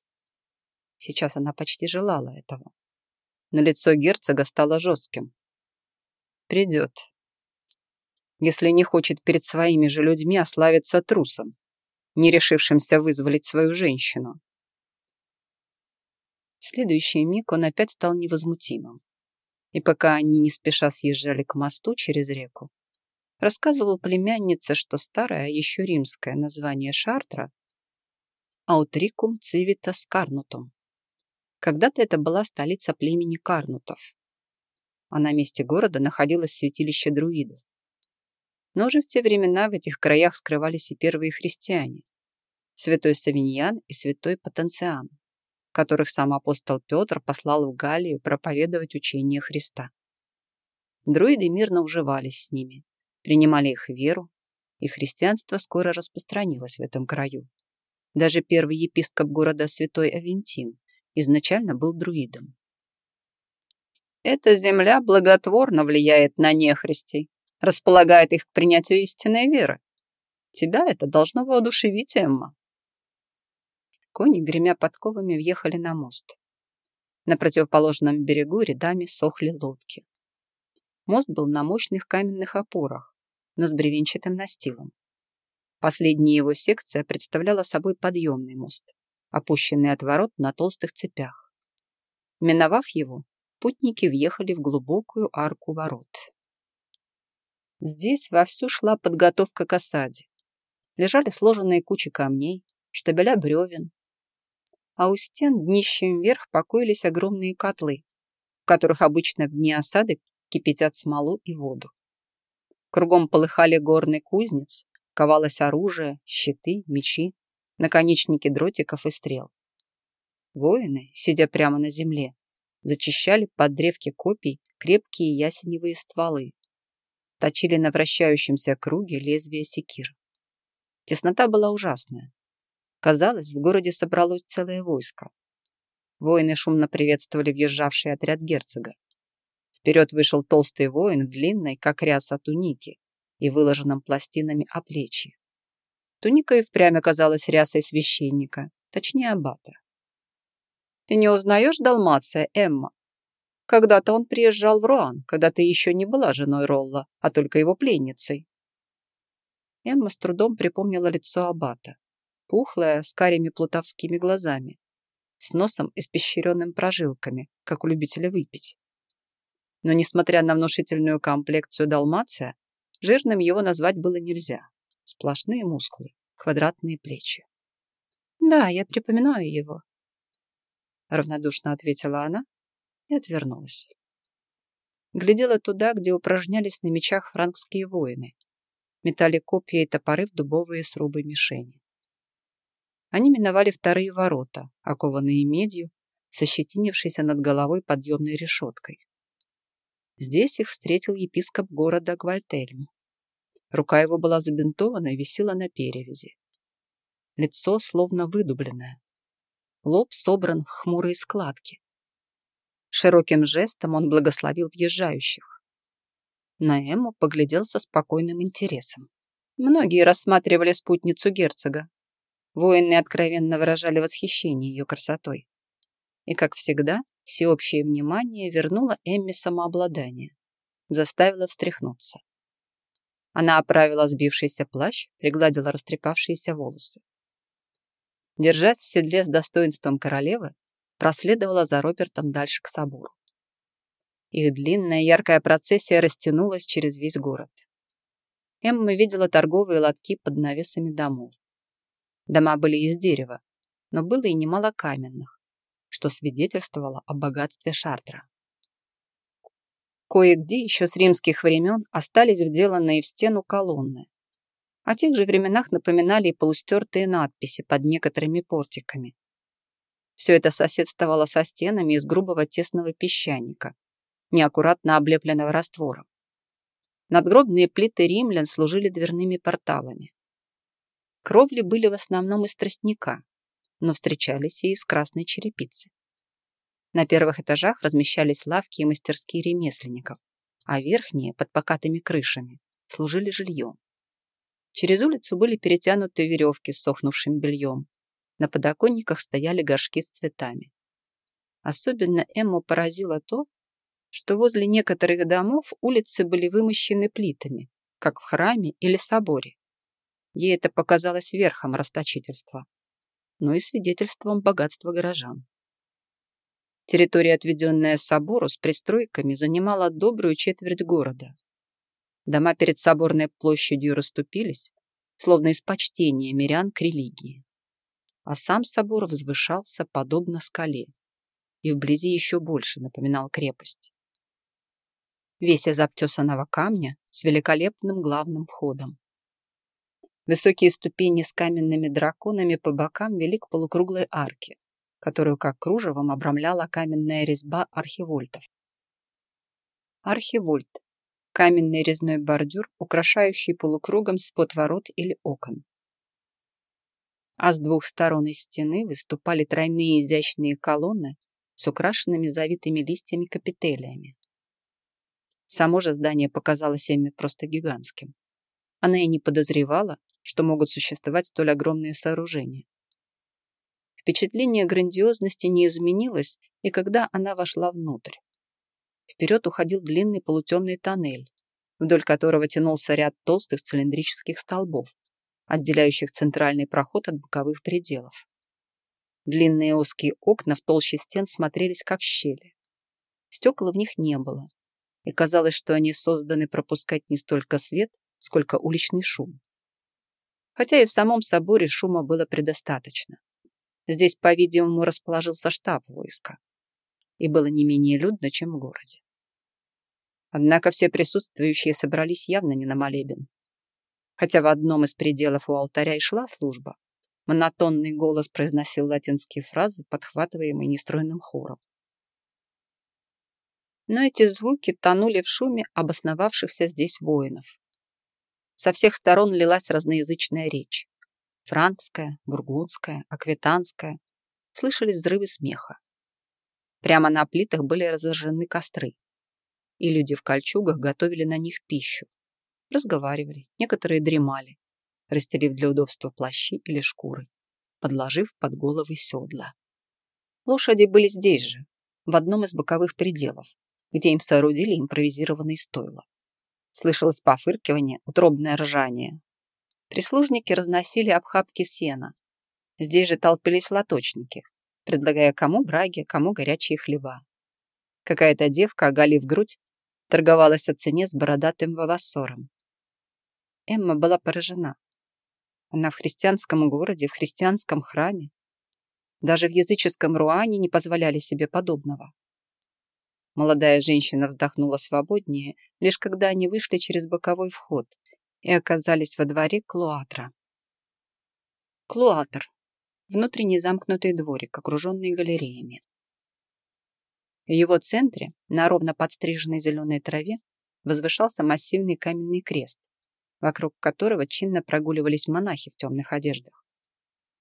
Speaker 1: Сейчас она почти желала этого. Но лицо герцога стало жестким. «Придет. Если не хочет перед своими же людьми ославиться трусом, не решившимся вызволить свою женщину. В следующий миг он опять стал невозмутимым. И пока они не спеша съезжали к мосту через реку, рассказывал племяннице, что старое, еще римское название Шартра Аутрикум Цивитас Карнутум. Когда-то это была столица племени Карнутов, а на месте города находилось святилище друидов. Но уже в те времена в этих краях скрывались и первые христиане, святой Савиньян и святой Потенциан которых сам апостол Петр послал в Галлию проповедовать учение Христа. Друиды мирно уживались с ними, принимали их веру, и христианство скоро распространилось в этом краю. Даже первый епископ города Святой Авентин изначально был друидом.
Speaker 2: Эта земля благотворно влияет на нехристей, располагает их к принятию истинной веры. Тебя это должно воодушевить, Эмма.
Speaker 1: Кони, гремя подковами, въехали на мост. На противоположном берегу рядами сохли лодки. Мост был на мощных каменных опорах, но с бревенчатым настилом. Последняя его секция представляла собой подъемный мост, опущенный от ворот на толстых цепях. Миновав его, путники въехали в глубокую арку ворот. Здесь вовсю шла подготовка к осаде. Лежали сложенные кучи камней, штабеля бревен, а у стен днищем вверх покоились огромные котлы, в которых обычно в дни осады кипятят смолу и воду. Кругом полыхали горный кузнец, ковалось оружие, щиты, мечи, наконечники дротиков и стрел. Воины, сидя прямо на земле, зачищали под древки копий крепкие ясеневые стволы, точили на вращающемся круге лезвия секир. Теснота была ужасная. Казалось, в городе собралось целое войско. Воины шумно приветствовали въезжавший отряд герцога. Вперед вышел толстый воин в длинной, как ряса туники, и выложенном пластинами оплечье. Туника и впрямь оказалась рясой священника, точнее аббата. «Ты не узнаешь Далмация, Эмма? Когда-то он приезжал в Руан, когда ты еще не была женой Ролла, а только его пленницей». Эмма с трудом припомнила лицо аббата пухлая, с карими плутовскими глазами, с носом испещренным прожилками, как у любителя выпить. Но, несмотря на внушительную комплекцию далмация, жирным его назвать было нельзя. Сплошные мускулы, квадратные плечи. «Да, я припоминаю его», — равнодушно ответила она и отвернулась. Глядела туда, где упражнялись на мечах франкские воины, метали копья и топоры в дубовые срубы мишени. Они миновали вторые ворота, окованные медью, сощетинившейся над головой подъемной решеткой. Здесь их встретил епископ города Гвальтельм. Рука его была забинтована и висела на перевязи. Лицо словно выдубленное. Лоб собран в хмурые складки. Широким жестом он благословил въезжающих. На Эмму поглядел со спокойным интересом. Многие рассматривали спутницу герцога, Воины откровенно выражали восхищение ее красотой. И, как всегда, всеобщее внимание вернуло Эмми самообладание, заставило встряхнуться. Она оправила сбившийся плащ, пригладила растрепавшиеся волосы. Держась в седле с достоинством королевы, проследовала за Робертом дальше к собору. Их длинная яркая процессия растянулась через весь город. Эмма видела торговые лотки под навесами домов. Дома были из дерева, но было и немало каменных, что свидетельствовало о богатстве Шартра. Кое-где еще с римских времен остались вделанные в стену колонны. О тех же временах напоминали и полустертые надписи под некоторыми портиками. Все это соседствовало со стенами из грубого тесного песчаника, неаккуратно облепленного раствором. Надгробные плиты римлян служили дверными порталами. Кровли были в основном из тростника, но встречались и из красной черепицы. На первых этажах размещались лавки и мастерские ремесленников, а верхние, под покатыми крышами, служили жильем. Через улицу были перетянуты веревки с сохнувшим бельем. На подоконниках стояли горшки с цветами. Особенно Эмму поразило то, что возле некоторых домов улицы были вымощены плитами, как в храме или соборе. Ей это показалось верхом расточительства, но и свидетельством богатства горожан. Территория, отведенная собору с пристройками, занимала добрую четверть города. Дома перед соборной площадью расступились, словно из почтения мирян к религии. А сам собор возвышался подобно скале и вблизи еще больше напоминал крепость. Весь из обтесанного камня с великолепным главным входом. Высокие ступени с каменными драконами по бокам вели к полукруглой арке, которую как кружевом обрамляла каменная резьба архивольтов. Архивольт каменный резной бордюр, украшающий полукругом спот ворот или окон. А с двух сторон из стены выступали тройные изящные колонны с украшенными завитыми листьями капителиями. Само же здание показалось Эмме просто гигантским. Она и не подозревала, что могут существовать столь огромные сооружения. Впечатление грандиозности не изменилось, и когда она вошла внутрь. Вперед уходил длинный полутемный тоннель, вдоль которого тянулся ряд толстых цилиндрических столбов, отделяющих центральный проход от боковых пределов. Длинные узкие окна в толще стен смотрелись как щели. Стекол в них не было, и казалось, что они созданы пропускать не столько свет, сколько уличный шум. Хотя и в самом соборе шума было предостаточно. Здесь, по-видимому, расположился штаб войска, и было не менее людно, чем в городе. Однако все присутствующие собрались явно не на молебен. Хотя в одном из пределов у алтаря и шла служба, монотонный голос произносил латинские фразы, подхватываемые нестройным хором. Но эти звуки тонули в шуме обосновавшихся здесь воинов. Со всех сторон лилась разноязычная речь. Франкская, бургундская, аквитанская. Слышались взрывы смеха. Прямо на плитах были разожжены костры, и люди в кольчугах готовили на них пищу. Разговаривали, некоторые дремали, расстелив для удобства плащи или шкуры, подложив под головы седла. Лошади были здесь же, в одном из боковых пределов, где им соорудили импровизированные стойла. Слышалось пофыркивание, утробное ржание. Прислужники разносили обхапки сена. Здесь же толпились лоточники, предлагая кому браги, кому горячие хлеба. Какая-то девка, оголив грудь, торговалась о цене с бородатым вавассором. Эмма была поражена. Она в христианском городе, в христианском храме. Даже в языческом Руане не позволяли себе подобного. Молодая женщина вздохнула свободнее, лишь когда они вышли через боковой вход и оказались во дворе Клуатра. Клуатр внутренний замкнутый дворик, окруженный галереями. В его центре, на ровно подстриженной зеленой траве, возвышался массивный каменный крест, вокруг которого чинно прогуливались монахи в темных одеждах.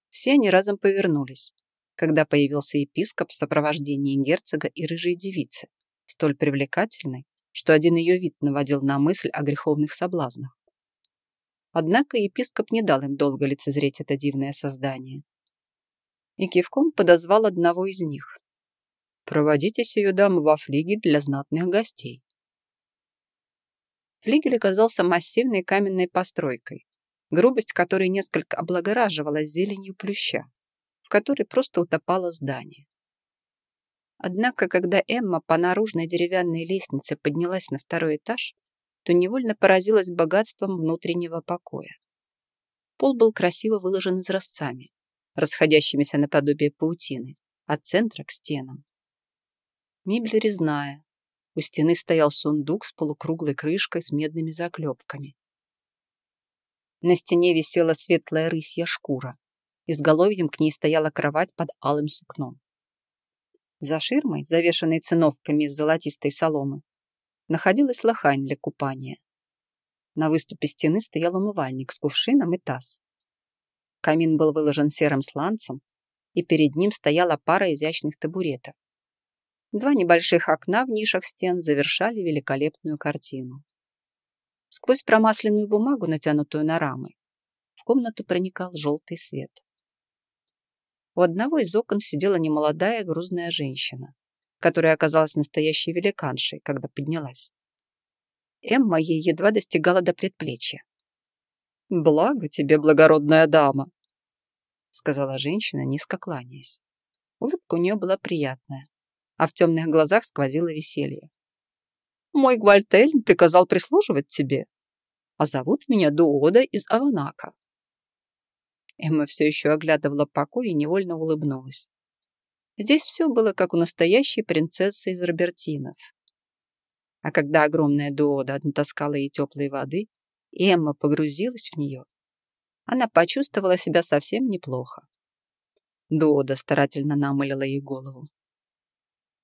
Speaker 1: Все они разом повернулись, когда появился епископ в сопровождении герцога и рыжей девицы, столь привлекательной, что один ее вид наводил на мысль о греховных соблазнах. Однако епископ не дал им долго лицезреть это дивное создание и кивком подозвал одного из них. «Проводите сию даму во флигель для знатных гостей». Флигель оказался массивной каменной постройкой, грубость которой несколько облагораживала зеленью плюща, в которой просто утопало здание. Однако, когда Эмма по наружной деревянной лестнице поднялась на второй этаж, то невольно поразилась богатством внутреннего покоя. Пол был красиво выложен изразцами, расходящимися наподобие паутины, от центра к стенам. Мебель резная. У стены стоял сундук с полукруглой крышкой с медными заклепками. На стене висела светлая рысья шкура. Изголовьем к ней стояла кровать под алым сукном. За ширмой, завешенной циновками из золотистой соломы, находилась лохань для купания. На выступе стены стоял умывальник с кувшином и таз. Камин был выложен серым сланцем, и перед ним стояла пара изящных табуретов. Два небольших окна в нишах стен завершали великолепную картину. Сквозь промасленную бумагу, натянутую на рамы, в комнату проникал желтый свет. У одного из окон сидела немолодая грузная женщина, которая оказалась настоящей великаншей, когда поднялась. Эмма ей едва достигала до предплечья. «Благо тебе, благородная дама!» сказала женщина, низко кланяясь. Улыбка у нее была приятная, а в темных глазах сквозило веселье. «Мой Гвальтельм приказал прислуживать тебе, а зовут меня Дуода из Аванака». Эмма все еще оглядывала покой и невольно улыбнулась. Здесь все было как у настоящей принцессы из Робертинов. А когда огромная Дуода натаскала ей теплой воды, и Эмма погрузилась в нее, она почувствовала себя совсем неплохо. Дода старательно намылила ей голову.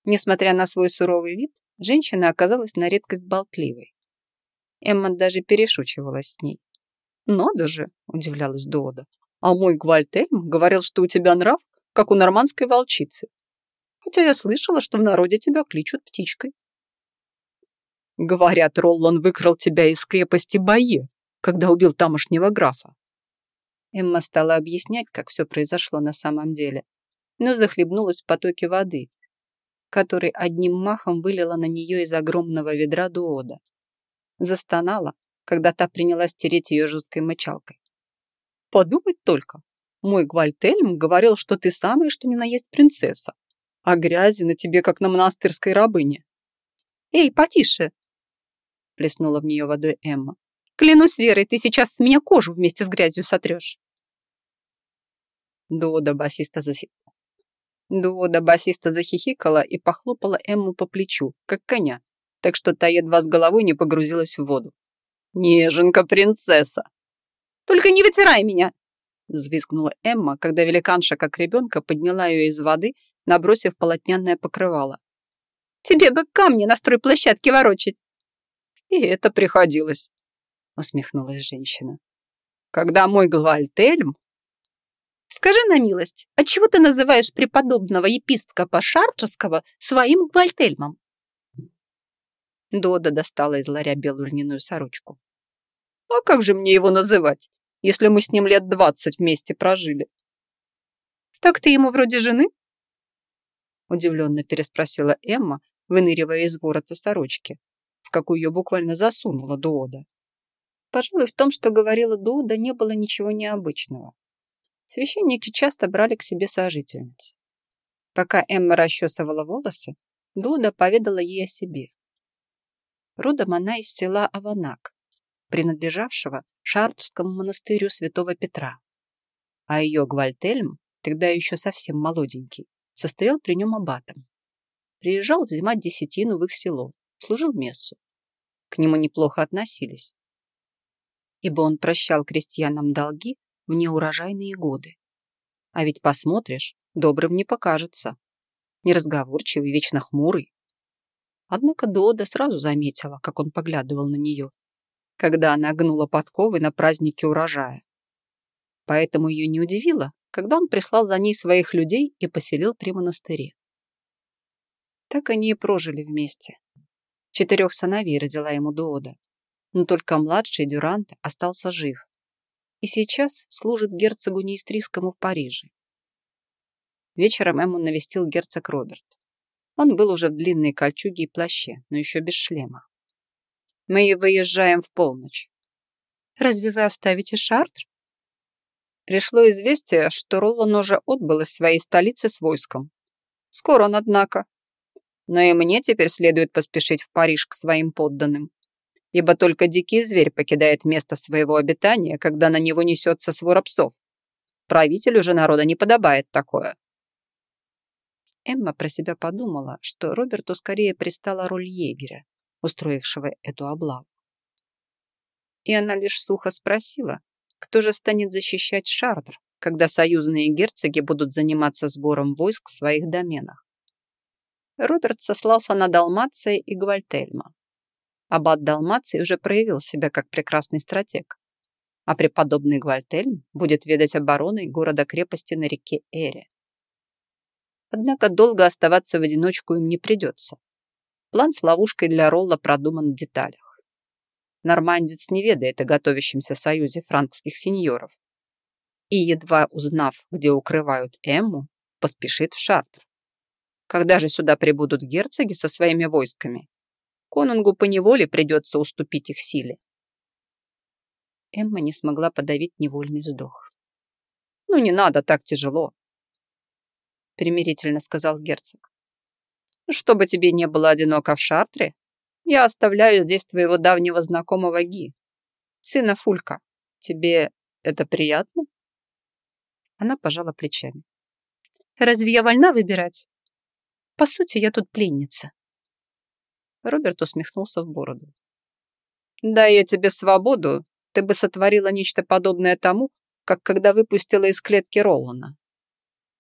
Speaker 1: Несмотря на свой суровый вид, женщина оказалась на редкость болтливой. Эмма даже перешучивалась с ней. «Надо же!» – удивлялась Дода. «А мой Гвальтельм говорил, что у тебя нрав, как у нормандской волчицы. Хотя я слышала, что в народе тебя кличут птичкой». «Говорят, Роллан выкрал тебя из крепости Бае, когда убил тамошнего графа». Эмма стала объяснять, как все произошло на самом деле, но захлебнулась в потоке воды, который одним махом вылила на нее из огромного ведра Дуода. Застонала, когда та принялась тереть ее жесткой мочалкой. «Подумать только! Мой Гвальтельм говорил, что ты самая, что ни на есть принцесса, а грязи на тебе, как на монастырской рабыне».
Speaker 2: «Эй, потише!» плеснула в нее водой Эмма. «Клянусь верой, ты сейчас с меня кожу вместе с грязью сотрешь!»
Speaker 1: Дода басиста Дода басиста захихикала и похлопала Эмму по плечу, как коня, так что та едва с головой не погрузилась в воду. «Неженка-принцесса!»
Speaker 2: «Только не вытирай меня!»
Speaker 1: взвизгнула Эмма, когда великанша, как ребенка, подняла ее из воды, набросив полотняное покрывало.
Speaker 2: «Тебе бы камни на стройплощадке ворочать!»
Speaker 1: «И это приходилось!» усмехнулась женщина. «Когда мой Гвальтельм
Speaker 2: Скажи на милость, отчего ты называешь преподобного епископа Шартерского своим Гвальтельмом?
Speaker 1: Дода достала из ларя белую льняную сорочку. А как же мне его называть, если мы с ним лет двадцать вместе прожили?
Speaker 2: Так ты ему вроде жены?
Speaker 1: Удивленно переспросила Эмма, выныривая из ворота сорочки, в какую ее буквально засунула Дода. Пожалуй, в том, что говорила Дода, не было ничего необычного. Священники часто брали к себе сожительниц. Пока Эмма расчесывала волосы, Дуда поведала ей о себе. Родом она из села Аванак, принадлежавшего Шартрскому монастырю святого Петра. А ее Гвальтельм, тогда еще совсем молоденький, состоял при нем аббатом. Приезжал взимать десятину в их село, служил мессу. К нему неплохо относились, ибо он прощал крестьянам долги в неурожайные годы. А ведь посмотришь, добрым не покажется. Неразговорчивый, вечно хмурый, Однако Дода сразу заметила, как он поглядывал на нее, когда она гнула подковы на празднике урожая. Поэтому ее не удивило, когда он прислал за ней своих людей и поселил при монастыре. Так они и прожили вместе. Четырех сыновей родила ему Доода, но только младший Дюрант остался жив и сейчас служит герцогу Неистрийскому в Париже. Вечером Эмму навестил герцог Роберт. Он был уже в длинной кольчуге и плаще, но еще без шлема. Мы выезжаем в полночь.
Speaker 2: Разве вы оставите Шартр?
Speaker 1: Пришло известие, что Ролан уже отбыл из своей столицы с войском. Скоро он, однако. Но и мне теперь следует поспешить в Париж к своим подданным, ибо только дикий зверь покидает место своего обитания, когда на него несется свора псов. Правителю же народа не подобает такое. Эмма про себя подумала, что Роберту скорее пристала роль егеря, устроившего эту облаву. И она лишь сухо спросила, кто же станет защищать Шардр, когда союзные герцоги будут заниматься сбором войск в своих доменах. Роберт сослался на Далмация и Гвальтельма. Аббат Далмаций уже проявил себя как прекрасный стратег, а преподобный Гвальтельм будет ведать обороной города-крепости на реке Эре. Однако долго оставаться в одиночку им не придется. План с ловушкой для Ролла продуман в деталях. Нормандец не ведает о готовящемся союзе франкских сеньоров. И, едва узнав, где укрывают Эмму, поспешит в Шартр. Когда же сюда прибудут герцоги со своими войсками, конунгу поневоле придется уступить их силе. Эмма не смогла подавить невольный вздох. «Ну, не надо так тяжело примирительно сказал герцог. Чтобы тебе не было одиноко в Шартре, я оставляю здесь твоего давнего знакомого Ги, сына Фулька. Тебе это приятно? Она пожала плечами.
Speaker 2: Разве я вольна выбирать? По сути, я тут пленница.
Speaker 1: Роберт усмехнулся в бороду. Да я тебе свободу, ты бы сотворила нечто подобное тому, как когда выпустила из клетки Ролана.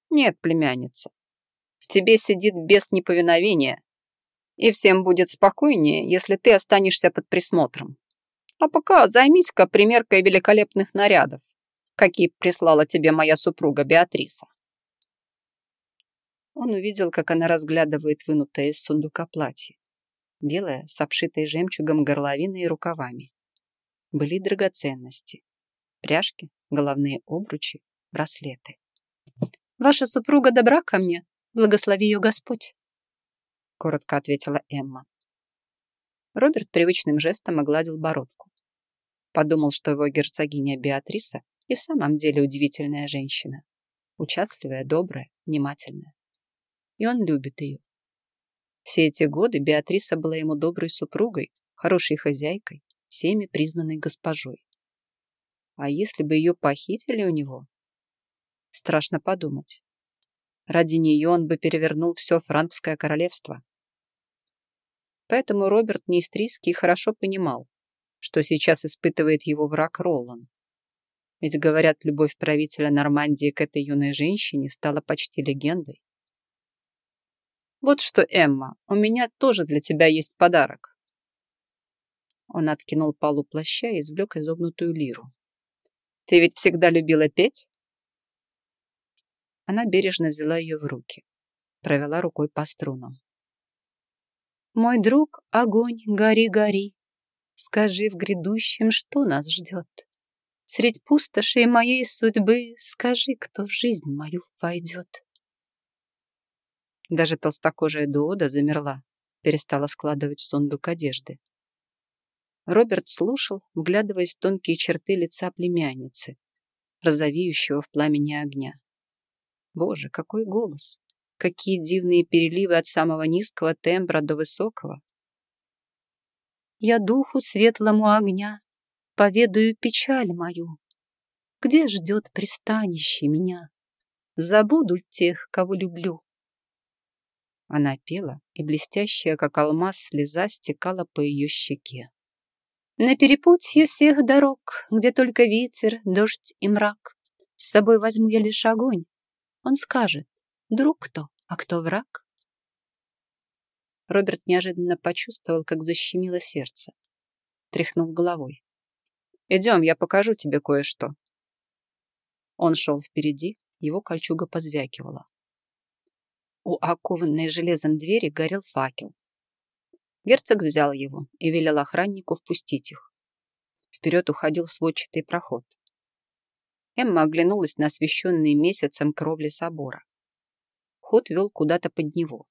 Speaker 1: Нет, племянница, в тебе сидит бес неповиновения, и всем будет спокойнее, если ты останешься под присмотром.
Speaker 2: А пока займись-ка примеркой великолепных нарядов, какие прислала тебе моя супруга Беатриса.
Speaker 1: Он увидел, как она разглядывает вынутое из сундука платье. Белое, с обшитой жемчугом горловиной и рукавами. Были драгоценности. Пряжки, головные обручи, браслеты.
Speaker 2: «Ваша супруга добра ко мне, благослови ее Господь», коротко ответила Эмма.
Speaker 1: Роберт привычным жестом огладил бородку. Подумал, что его герцогиня Беатриса и в самом деле удивительная женщина. Участливая, добрая, внимательная и он любит ее. Все эти годы Беатриса была ему доброй супругой, хорошей хозяйкой, всеми признанной госпожой. А если бы ее похитили у него? Страшно подумать. Ради нее он бы перевернул все франкское королевство. Поэтому Роберт Неистрийский хорошо понимал, что сейчас испытывает его враг Ролан. Ведь, говорят, любовь правителя Нормандии к этой юной женщине стала почти легендой. Вот что, Эмма, у меня тоже для тебя есть подарок. Он откинул полу плаща и извлек изогнутую лиру. Ты ведь всегда любила петь? Она бережно взяла ее в руки, провела рукой по струнам.
Speaker 2: Мой друг, огонь, гори, гори, скажи в грядущем, что нас ждет. Средь пустоши моей судьбы скажи, кто в жизнь мою войдет.
Speaker 1: Даже толстокожая Дуода замерла, перестала складывать в сундук одежды. Роберт слушал, вглядываясь в тонкие черты лица племянницы, розовеющего в пламени огня. Боже, какой голос! Какие дивные переливы от самого низкого тембра до высокого!
Speaker 2: Я духу светлому огня поведаю печаль мою. Где ждет пристанище меня? Забуду тех, кого люблю.
Speaker 1: Она пела, и блестящая, как алмаз, слеза стекала по ее щеке.
Speaker 2: На перепутье всех дорог, где только ветер, дождь и мрак, с собой возьму я лишь огонь. Он скажет, друг кто, а кто враг?
Speaker 1: Роберт неожиданно почувствовал, как защемило сердце. Тряхнул головой. «Идем, я покажу тебе кое-что». Он шел впереди, его кольчуга позвякивала. У окованной железом двери горел факел. Герцог взял его и велел охраннику впустить их. Вперед уходил сводчатый проход. Эмма оглянулась на освещенные месяцем кровли собора. Ход вел куда-то под него.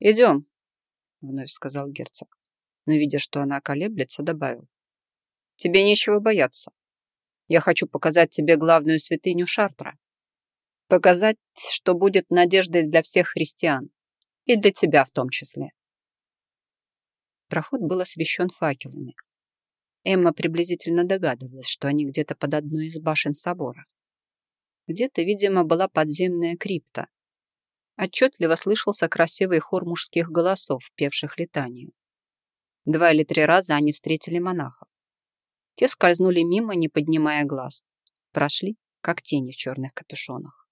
Speaker 1: «Идем», — вновь сказал герцог, но, видя, что она колеблется, добавил. «Тебе нечего бояться. Я хочу показать тебе главную святыню Шартра. Показать, что будет надеждой для всех христиан. И для тебя в том числе. Проход был освещен факелами. Эмма приблизительно догадывалась, что они где-то под одной из башен собора. Где-то, видимо, была подземная крипта. Отчетливо слышался красивый хор мужских голосов, певших летанию. Два или три раза они встретили монахов. Те скользнули мимо, не поднимая глаз. Прошли, как тени в черных капюшонах.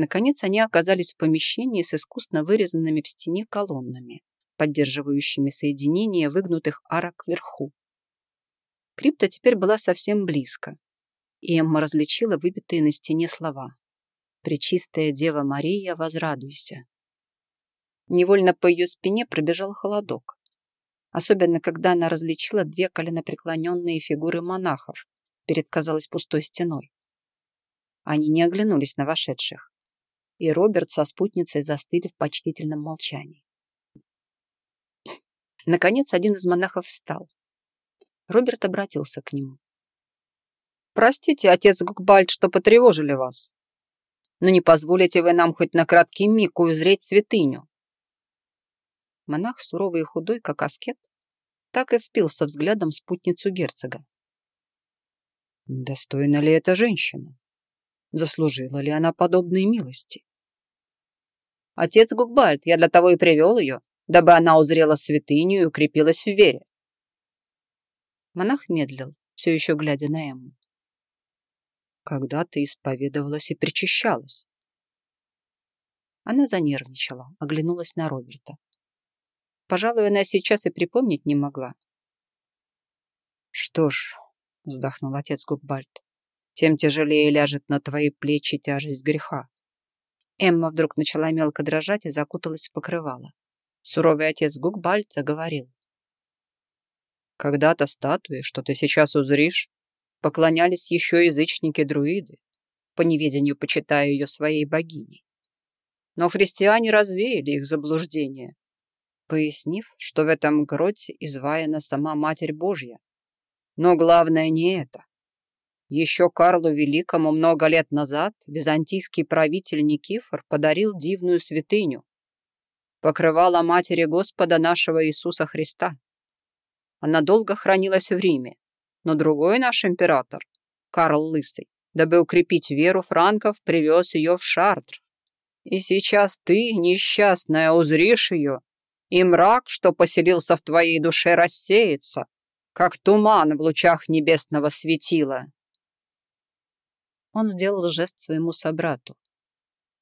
Speaker 1: Наконец они оказались в помещении с искусно вырезанными в стене колоннами, поддерживающими соединение выгнутых арок вверху. Крипта теперь была совсем близко, и Эмма различила выбитые на стене слова «Пречистая Дева Мария, возрадуйся». Невольно по ее спине пробежал холодок, особенно когда она различила две коленопреклоненные фигуры монахов перед, казалось, пустой стеной. Они не оглянулись на вошедших и Роберт со спутницей застыли в почтительном молчании. Наконец один из монахов встал. Роберт обратился к нему. «Простите, отец Гукбальд, что потревожили вас. Но не позволите вы нам хоть на краткий миг узреть святыню?» Монах, суровый и худой, как аскет, так и впился взглядом спутницу герцога. Достойна ли эта женщина? Заслужила ли она подобной милости? Отец Гукбальд, я для того и привел ее, дабы она узрела святыню и укрепилась в вере. Монах медлил, все еще глядя на Эмму. Когда ты исповедовалась и причащалась? Она занервничала, оглянулась на Роберта. Пожалуй, она сейчас и припомнить не могла. Что ж, вздохнул отец Гукбальд, тем тяжелее ляжет на твои плечи тяжесть греха. Эмма вдруг начала мелко дрожать и закуталась в покрывало. Суровый отец Гукбальд заговорил. Когда-то статуи, что ты сейчас узришь, поклонялись еще язычники-друиды, по неведению почитая ее своей богиней. Но христиане развеяли их заблуждение, пояснив, что в этом гроте изваяна сама Матерь Божья. Но главное не это. Еще Карлу Великому много лет назад византийский правитель Никифор подарил дивную святыню, покрывала Матери Господа нашего Иисуса Христа. Она долго хранилась в Риме, но другой наш император, Карл Лысый, дабы укрепить веру франков, привез ее в Шартр. И сейчас ты, несчастная, узришь ее, и мрак, что поселился в твоей душе, рассеется, как туман в лучах небесного светила. Он сделал жест своему собрату.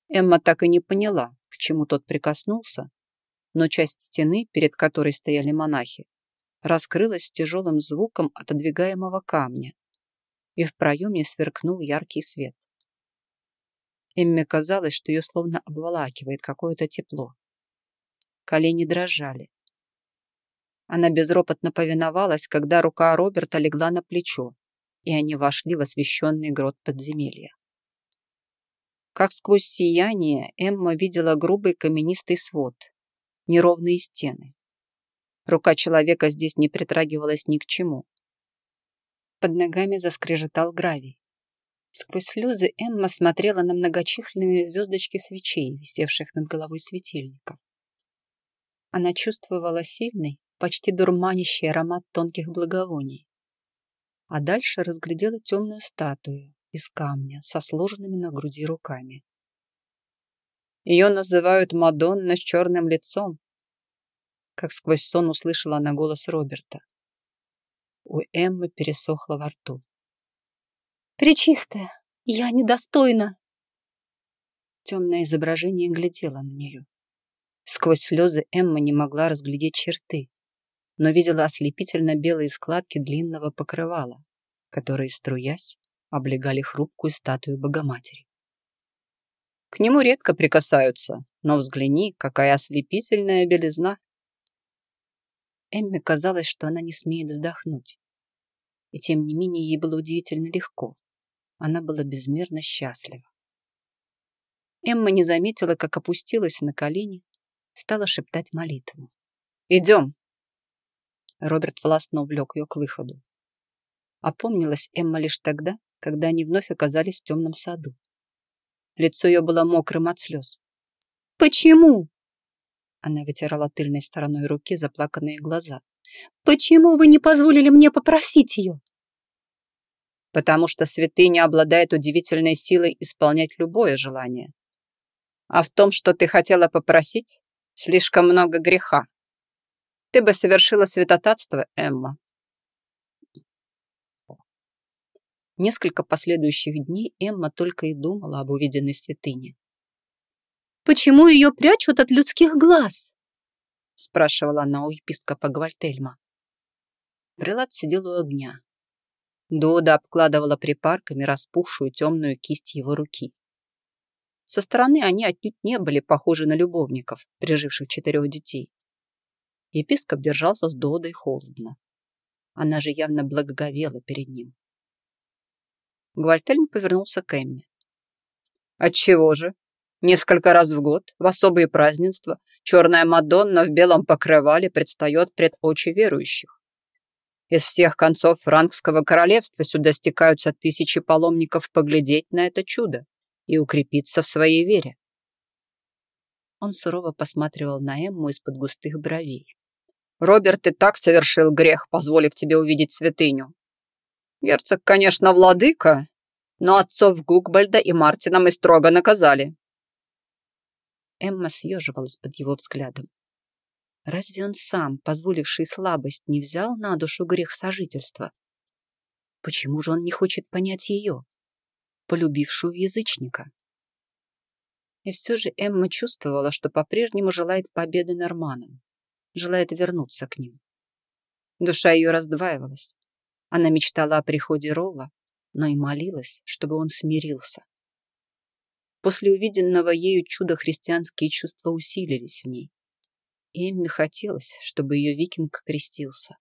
Speaker 1: Эмма так и не поняла, к чему тот прикоснулся, но часть стены, перед которой стояли монахи, раскрылась с тяжелым звуком отодвигаемого камня, и в проеме сверкнул яркий свет. Эмме казалось, что ее словно обволакивает какое-то тепло. Колени дрожали. Она безропотно повиновалась, когда рука Роберта легла на плечо, и они вошли в освещенный грот подземелья. Как сквозь сияние Эмма видела грубый каменистый свод, неровные стены, Рука человека здесь не притрагивалась ни к чему. Под ногами заскрежетал гравий. Сквозь слезы Эмма смотрела на многочисленные звездочки свечей, висевших над головой светильников. Она чувствовала сильный, почти дурманящий аромат тонких благовоний. А дальше разглядела темную статую из камня со сложенными на груди руками. Ее называют Мадонна с черным лицом, как сквозь сон услышала она голос Роберта. У Эммы пересохло во рту.
Speaker 2: «Пречистая, я недостойна!»
Speaker 1: Темное изображение глядело на нее. Сквозь слезы Эмма не могла разглядеть черты, но видела ослепительно белые складки длинного покрывала, которые, струясь, облегали хрупкую статую Богоматери. К нему редко прикасаются, но взгляни, какая ослепительная белизна. Эмме казалось, что она не смеет вздохнуть. И тем не менее ей было удивительно легко. Она была безмерно счастлива. Эмма не заметила, как опустилась на колени, стала шептать молитву. «Идем!» Роберт властно увлек ее к выходу. Опомнилась Эмма лишь тогда, когда они вновь оказались в темном саду. Лицо ее было мокрым от слез.
Speaker 2: «Почему?»
Speaker 1: Она вытирала тыльной стороной руки заплаканные глаза.
Speaker 2: «Почему вы не позволили мне попросить ее?»
Speaker 1: «Потому что святыня обладает удивительной силой исполнять любое желание. А в том, что ты хотела попросить, слишком много греха. Ты бы совершила святотатство, Эмма». Несколько последующих дней Эмма только и думала об увиденной святыне.
Speaker 2: Почему ее прячут от людских глаз?
Speaker 1: Спрашивала она у епископа Гвальтельма. Прилад сидел у огня. Дода обкладывала припарками распухшую темную кисть его руки. Со стороны они отнюдь не были похожи на любовников, приживших четырех детей. Епископ держался с Додой холодно. Она же явно благоговела перед ним. Гвальтельм повернулся к Эмме. «Отчего же?» Несколько раз в год, в особые празднества, черная Мадонна в белом покрывале предстает пред очи верующих. Из всех концов франкского королевства сюда стекаются тысячи паломников поглядеть на это чудо и укрепиться в своей вере. Он сурово посматривал на Эмму из-под густых бровей. «Роберт и так совершил грех, позволив тебе увидеть святыню. Герцог, конечно, владыка, но отцов Гукбальда и Мартина мы строго наказали. Эмма съеживалась под его взглядом. Разве он сам, позволивший слабость, не взял на душу грех сожительства? Почему же он не хочет понять ее, полюбившую язычника? И все же Эмма чувствовала, что по-прежнему желает победы норманам, желает вернуться к ним. Душа ее раздваивалась. Она мечтала о приходе Ролла, но и молилась, чтобы он смирился. После увиденного ею чуда христианские чувства усилились в ней. И Эмме хотелось, чтобы ее викинг крестился.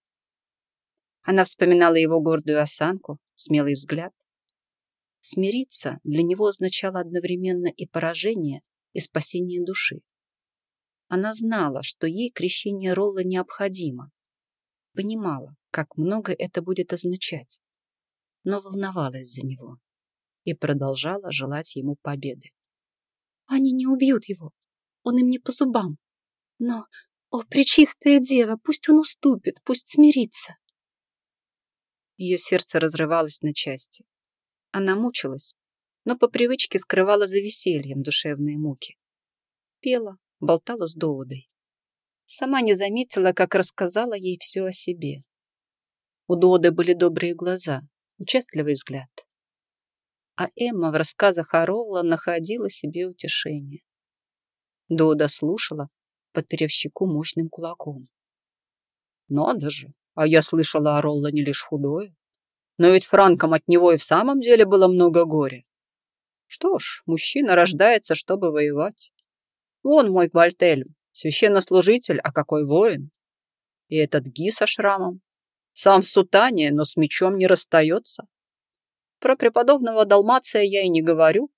Speaker 1: Она вспоминала его гордую осанку, смелый взгляд. Смириться для него означало одновременно и поражение, и спасение души. Она знала, что ей крещение Ролла необходимо. Понимала, как много это будет означать, но волновалась за него и продолжала желать ему победы.
Speaker 2: «Они не убьют его, он им не по зубам. Но, о, пречистая дева, пусть он уступит, пусть смирится.
Speaker 1: Ее сердце разрывалось на части. Она мучилась, но по привычке скрывала за весельем душевные муки. Пела, болтала с Доудой. Сама не заметила, как рассказала ей все о себе. У Доуды были добрые глаза, участливый взгляд. А Эмма в рассказах Ролла находила себе утешение. Дода слушала, подперев щеку мощным кулаком. «Надо же! А я слышала о Ролла не лишь худое. Но ведь Франком от него и в самом деле было много горя. Что ж, мужчина рождается, чтобы воевать. Вон мой Гвальтельм, священнослужитель, а какой воин. И этот Ги со шрамом. Сам в сутане, но с мечом не расстается. Про преподобного Далмация я и не говорю.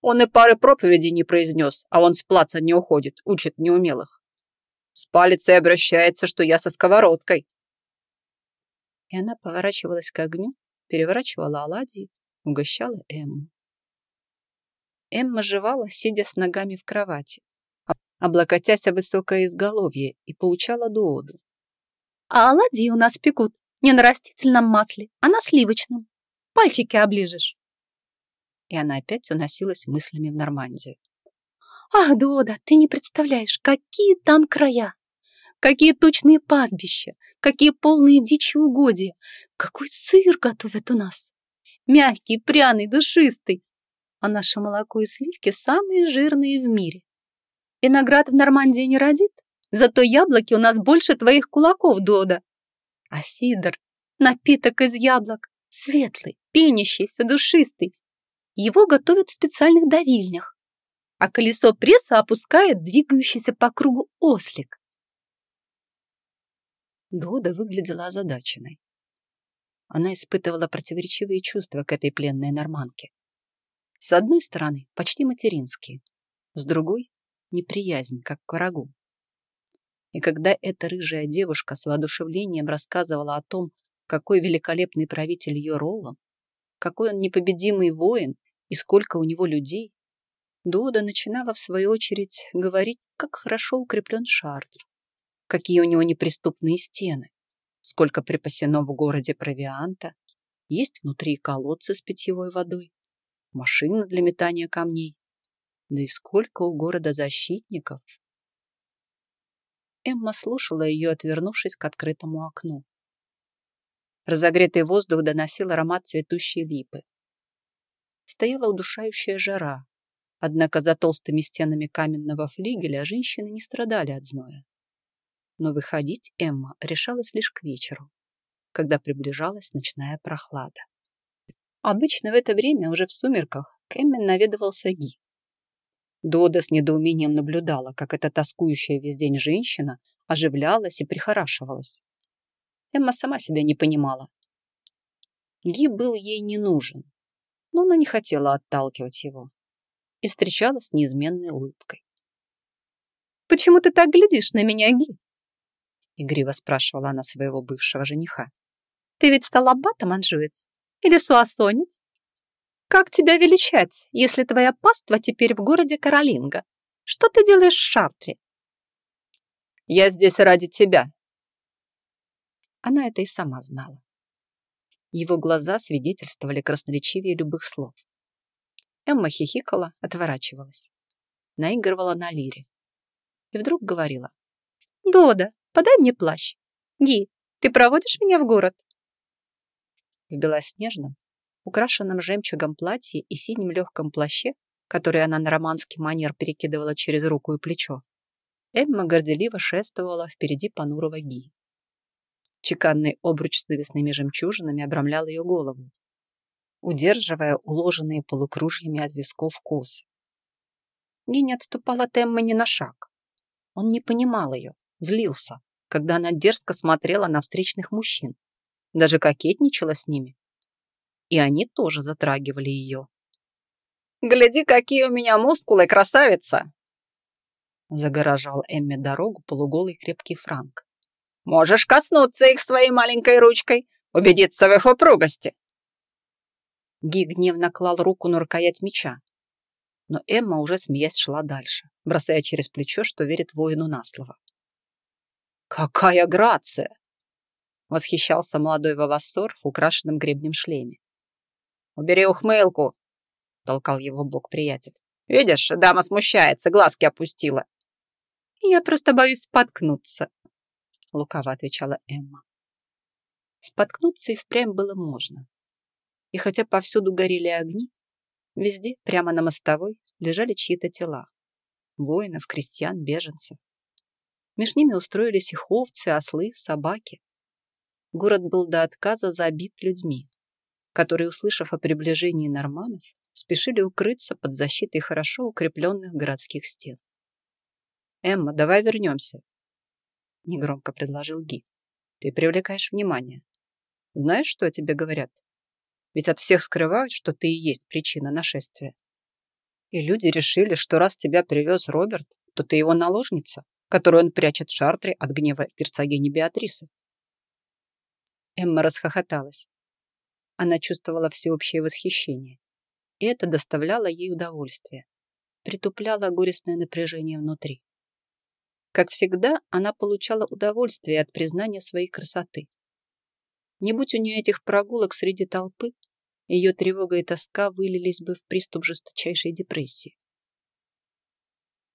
Speaker 1: Он и пары проповедей не произнес, а он с плаца не уходит, учит неумелых. С палицей обращается, что я со сковородкой и она поворачивалась к огню, переворачивала оладьи, угощала Эмму. Эмма жевала, сидя с ногами в кровати, облокотясь о высокое изголовье и поучала Дуоду.
Speaker 2: «А оладьи у нас пекут не на растительном масле, а на сливочном. Пальчики оближешь».
Speaker 1: И она опять уносилась мыслями в Нормандию.
Speaker 2: «Ах, Дода, ты не представляешь, какие там края! Какие точные пастбища, какие полные дичи угодья. Какой сыр готовят у нас. Мягкий, пряный, душистый. А наше молоко и сливки самые жирные в мире. Виноград в Нормандии не родит, зато яблоки у нас больше твоих кулаков, Дода. А сидр — напиток из яблок, светлый, пенящийся, душистый. Его готовят в специальных давильнях. А колесо пресса опускает двигающийся по кругу ослик.
Speaker 1: Дода выглядела озадаченной. Она испытывала противоречивые чувства к этой пленной норманке. С одной стороны, почти материнские, с другой — неприязнь, как к врагу. И когда эта рыжая девушка с воодушевлением рассказывала о том, какой великолепный правитель ее Ролан, какой он непобедимый воин и сколько у него людей, Дода начинала, в свою очередь, говорить, как хорошо укреплен Шартр, какие у него неприступные стены, сколько припасено в городе провианта, есть внутри колодцы с питьевой водой, машины для метания камней, да и сколько у города защитников. Эмма слушала ее, отвернувшись к открытому окну. Разогретый воздух доносил аромат цветущей липы. Стояла удушающая жара, однако за толстыми стенами каменного флигеля женщины не страдали от зноя но выходить Эмма решалась лишь к вечеру, когда приближалась ночная прохлада. Обычно в это время, уже в сумерках, к Эмме наведывался Ги. Дода с недоумением наблюдала, как эта тоскующая весь день женщина оживлялась и прихорашивалась. Эмма сама себя не понимала. Ги был ей не нужен, но она не хотела отталкивать его и встречалась с неизменной улыбкой.
Speaker 2: «Почему ты так глядишь на меня, Ги?»
Speaker 1: Игриво спрашивала она своего бывшего жениха.
Speaker 2: Ты ведь стал аббатом, анжуец? Или суасонец? Как тебя величать, если твоя паства теперь в городе Каролинга? Что ты делаешь в Шартре?
Speaker 1: Я здесь ради тебя. Она это и сама знала. Его глаза свидетельствовали красноречивее любых слов. Эмма хихикала, отворачивалась. Наигрывала на лире. И вдруг говорила.
Speaker 2: «Дода, Подай мне плащ. Ги, ты проводишь меня в город?»
Speaker 1: В белоснежном, украшенном жемчугом платье и синем легком плаще, который она на романский манер перекидывала через руку и плечо, Эмма горделиво шествовала впереди понурого Ги. Чеканный обруч с навесными жемчужинами обрамлял ее голову, удерживая уложенные полукружьями от висков косы. Ги не отступал от Эммы ни на шаг. Он не понимал ее, злился, когда она дерзко смотрела на встречных мужчин, даже кокетничала с ними. И они тоже затрагивали ее.
Speaker 2: «Гляди, какие у меня мускулы, красавица!»
Speaker 1: Загораживал Эмме дорогу полуголый крепкий Франк.
Speaker 2: Можешь коснуться их своей маленькой ручкой, убедиться в их упругости.
Speaker 1: Ги гневно клал руку на рукоять меча, но Эмма уже смеясь шла дальше, бросая через плечо, что верит воину на слово. «Какая грация!» — восхищался молодой Вавассор в украшенном гребнем шлеме.
Speaker 2: «Убери ухмылку!» — толкал его бок приятель. «Видишь, дама смущается, глазки опустила».
Speaker 1: «Я просто боюсь споткнуться», лукаво отвечала Эмма. Споткнуться и впрямь было можно. И хотя повсюду горели огни, везде, прямо на мостовой, лежали чьи-то тела. Воинов, крестьян, беженцев. Меж ними устроились их овцы, ослы, собаки. Город был до отказа забит людьми, которые, услышав о приближении норманов, спешили укрыться под защитой хорошо укрепленных городских стен. «Эмма, давай вернемся», негромко предложил Ги. Ты привлекаешь внимание. Знаешь, что о тебе говорят? Ведь от всех скрывают, что ты и есть причина нашествия. И люди решили, что раз тебя привез Роберт, то ты его наложница, которую он прячет в шартре от гнева герцогини Беатрисы. Эмма расхохоталась. Она чувствовала всеобщее восхищение, и это доставляло ей удовольствие, притупляло горестное напряжение внутри. Как всегда, она получала удовольствие от признания своей красоты. Не будь у нее этих прогулок среди толпы, ее тревога и тоска вылились бы в приступ жесточайшей депрессии.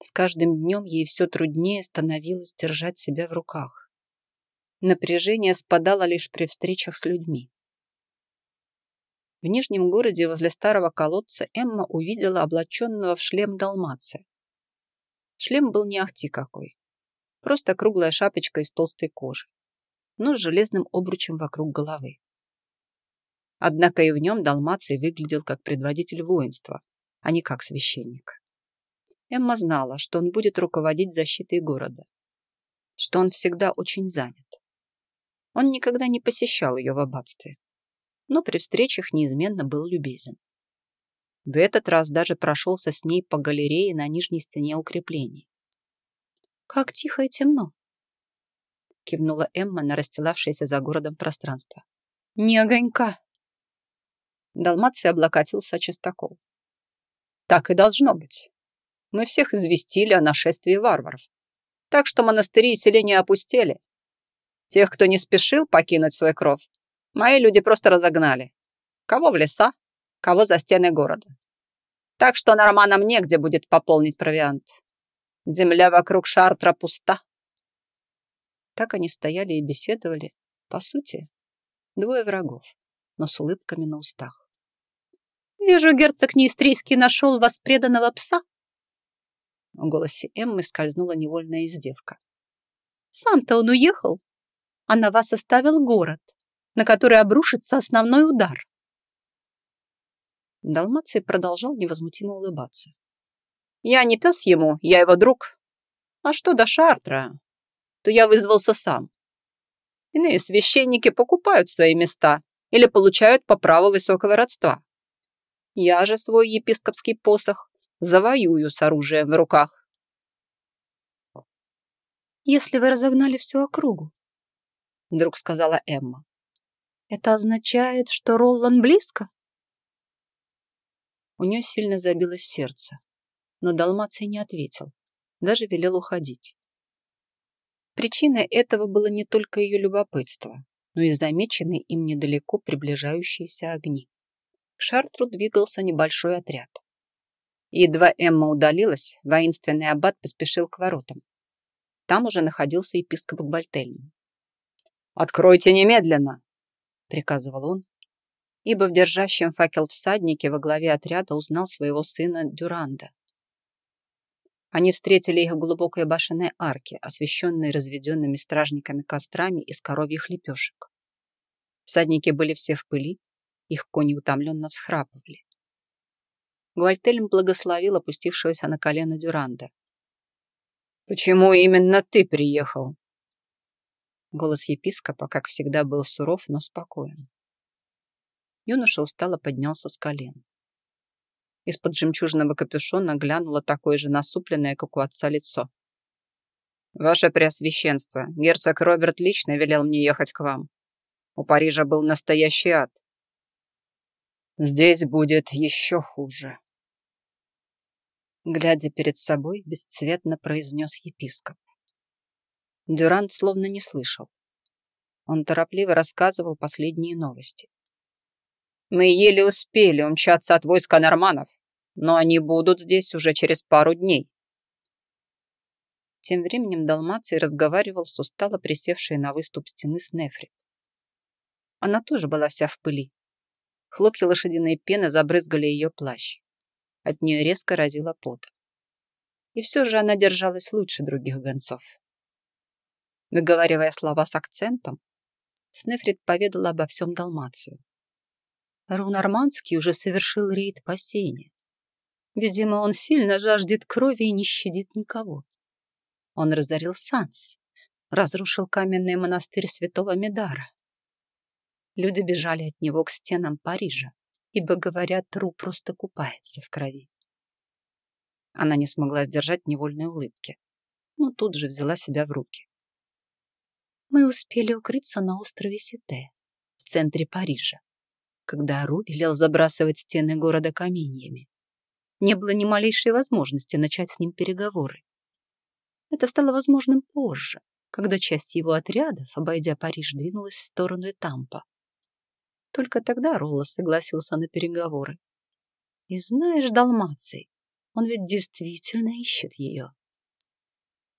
Speaker 1: С каждым днем ей все труднее становилось держать себя в руках. Напряжение спадало лишь при встречах с людьми. В Нижнем городе возле старого колодца Эмма увидела облаченного в шлем далмация. Шлем был не ахти какой. Просто круглая шапочка из толстой кожи, но с железным обручем вокруг головы. Однако и в нем Далмаций выглядел как предводитель воинства, а не как священник. Эмма знала, что он будет руководить защитой города, что он всегда очень занят. Он никогда не посещал ее в аббатстве, но при встречах неизменно был любезен. В этот раз даже прошелся с ней по галерее на нижней стене укреплений, как тихо и темно. Кивнула Эмма на расстилавшееся за городом пространство. Не огонька. Далмаций облокотился о частокол. Так и должно быть. Мы всех известили о нашествии варваров. Так что монастыри и селения опустели. Тех, кто не спешил покинуть свой кров, мои люди просто разогнали. Кого в леса, кого за стены города. Так что норманам негде будет пополнить провиант. Земля вокруг Шартра пуста. Так они стояли и беседовали. По сути, двое врагов, но с улыбками на устах.
Speaker 2: «Вижу, герцог Неистрийский нашел вас преданного пса».
Speaker 1: В голосе Эммы скользнула невольная издевка.
Speaker 2: «Сам-то он уехал, а на вас оставил город, на который обрушится основной удар».
Speaker 1: Далмаций продолжал невозмутимо улыбаться.
Speaker 2: Я не пес ему, я его друг. А что до Шартра, то я вызвался сам. Иные священники покупают свои места или получают по праву высокого родства. Я же свой епископский посох завоюю с оружием в руках.
Speaker 1: «Если вы разогнали всю округу», — вдруг сказала Эмма, «это означает, что Роллан близко?» У нее сильно забилось сердце но Далмаций не ответил, даже велел уходить. Причиной этого было не только ее любопытство, но и замеченные им недалеко приближающиеся огни. К Шартру двигался небольшой отряд. Едва Эмма удалилась, воинственный аббат поспешил к воротам. Там уже находился епископ Бальтельни.
Speaker 2: «Откройте немедленно!»
Speaker 1: — приказывал он, ибо в держащем факел всаднике во главе отряда узнал своего сына Дюранда. Они встретили их в глубокой башенной арке, освещенной разведенными стражниками кострами из коровьих лепешек. Всадники были все в пыли, их кони утомленно всхрапывали. Гвальтельм благословил опустившегося на колено Дюранда. «Почему именно ты приехал?» Голос епископа, как всегда, был суров, но спокоен. Юноша устало поднялся с колен. Из-под жемчужного капюшона глянуло такое же насупленное, как у отца, лицо. «Ваше Преосвященство, герцог Роберт лично велел мне ехать к вам. У Парижа был настоящий ад. Здесь будет еще хуже». Глядя перед собой, бесцветно произнес епископ. Дюрант словно не слышал. Он торопливо рассказывал последние новости. Мы еле успели умчаться от войска норманов, но они будут здесь уже через пару дней. Тем временем Далмаций разговаривал с устало присевшей на выступ стены Снефрит. Она тоже была вся в пыли. Хлопья лошадиной пены забрызгали ее плащ. От нее резко разило пот. И все же она держалась лучше других гонцов. Выговаривая слова с акцентом, Снефрит поведала обо всем Далмацию. Рунарманский уже совершил рейд по сене. Видимо, он сильно жаждет крови и не щадит никого. Он разорил Санс, разрушил каменный монастырь святого Медара. Люди бежали от него к стенам Парижа, ибо, говорят, Тру просто купается в крови. Она не смогла сдержать невольной улыбки, но тут же взяла себя в руки. Мы успели укрыться на острове Сите, в центре Парижа когда Ру велел забрасывать стены города каменьями. Не было ни малейшей возможности начать с ним переговоры. Это стало возможным позже, когда часть его отрядов, обойдя Париж, двинулась в сторону Этампа. Только тогда Ролла согласился на переговоры. И знаешь, Далмаций, он ведь действительно ищет ее.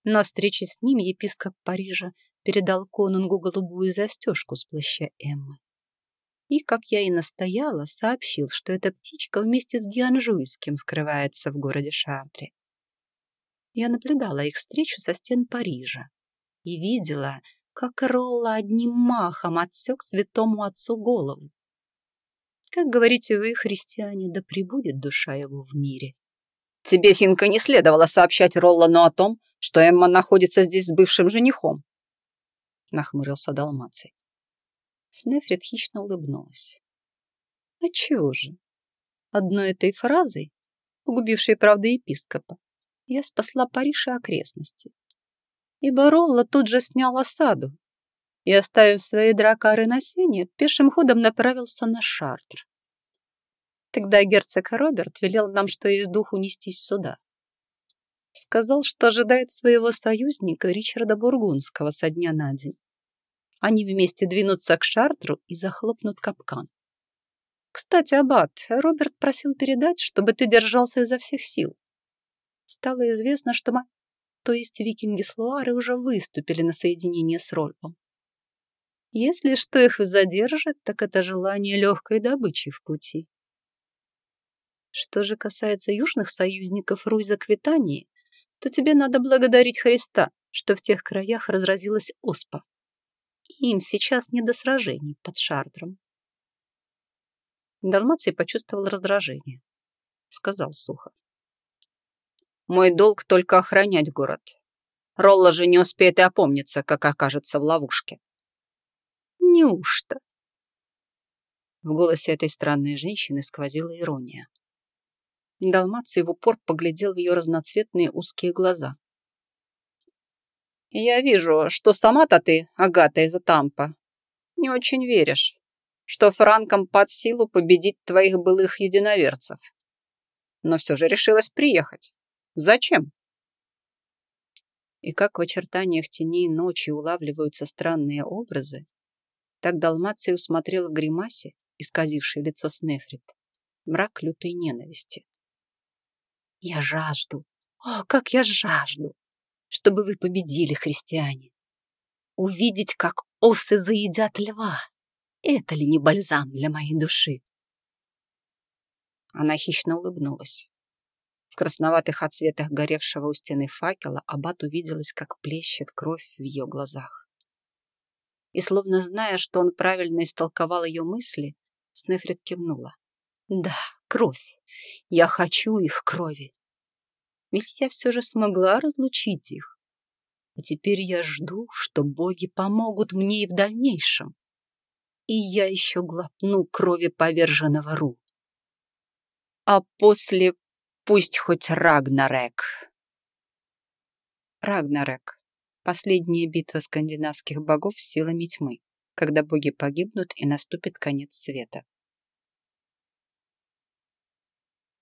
Speaker 1: На встрече с ним епископ Парижа передал конунгу голубую застежку с плаща Эммы и, как я и настояла, сообщил, что эта птичка вместе с Гианжуйским скрывается в городе Шартре. Я наблюдала их встречу со стен Парижа и видела, как Ролла одним махом отсек святому отцу голову. Как говорите вы, христиане, да пребудет душа его в мире. Тебе, Финка, не следовало сообщать Роллану о том, что Эмма находится здесь с бывшим женихом, нахмурился Далмаций. Снефрит хищно улыбнулась. А чего же? Одной этой фразой, погубившей, правда, епископа, я спасла Париж и окрестности. И Баролла тут же снял осаду и, оставив свои дракары на сене, пешим ходом направился на Шартр. Тогда герцог Роберт велел нам, что есть дух унестись сюда. Сказал, что ожидает своего союзника Ричарда Бургундского со дня на день они вместе двинутся к Шартру и захлопнут капкан. Кстати, Аббат, Роберт просил передать, чтобы ты держался изо всех сил. Стало известно, что мы, то есть викинги Слуары, уже выступили на соединение с Рольпом. Если что их задержит, так это желание легкой добычи в пути. Что же касается южных союзников Руйза Квитании, то тебе надо благодарить Христа, что в тех краях разразилась оспа. Им сейчас не до сражений под Шардром. Далмаций почувствовал раздражение. Сказал сухо. Мой долг только охранять город. Ролла же не успеет и опомниться, как окажется в ловушке. Неужто? В голосе этой странной женщины сквозила ирония. Далмаций в упор поглядел в ее разноцветные узкие глаза. Я вижу, что сама-то ты, Агата из Тампа, не очень веришь, что франкам под силу победить твоих былых единоверцев. Но все же решилась приехать. Зачем? И как в очертаниях теней ночи улавливаются странные образы, так Далмаций усмотрел в гримасе, исказившей лицо Снефрит, мрак лютой ненависти. «Я жажду! О, как я жажду! чтобы вы победили, христиане. Увидеть, как осы заедят льва. Это ли не бальзам для моей души? Она хищно улыбнулась. В красноватых отсветах горевшего у стены факела Аббат увиделась, как плещет кровь в ее глазах. И, словно зная, что он правильно истолковал ее мысли, Снефрит кивнула. «Да, кровь. Я хочу их крови. Ведь я все же смогла разлучить их. А теперь я жду, что боги помогут мне и в дальнейшем. И я еще глотну крови поверженного Ру. А после пусть хоть Рагнарек. Рагнарек. Последняя битва скандинавских богов с силами тьмы, когда боги погибнут и наступит конец света.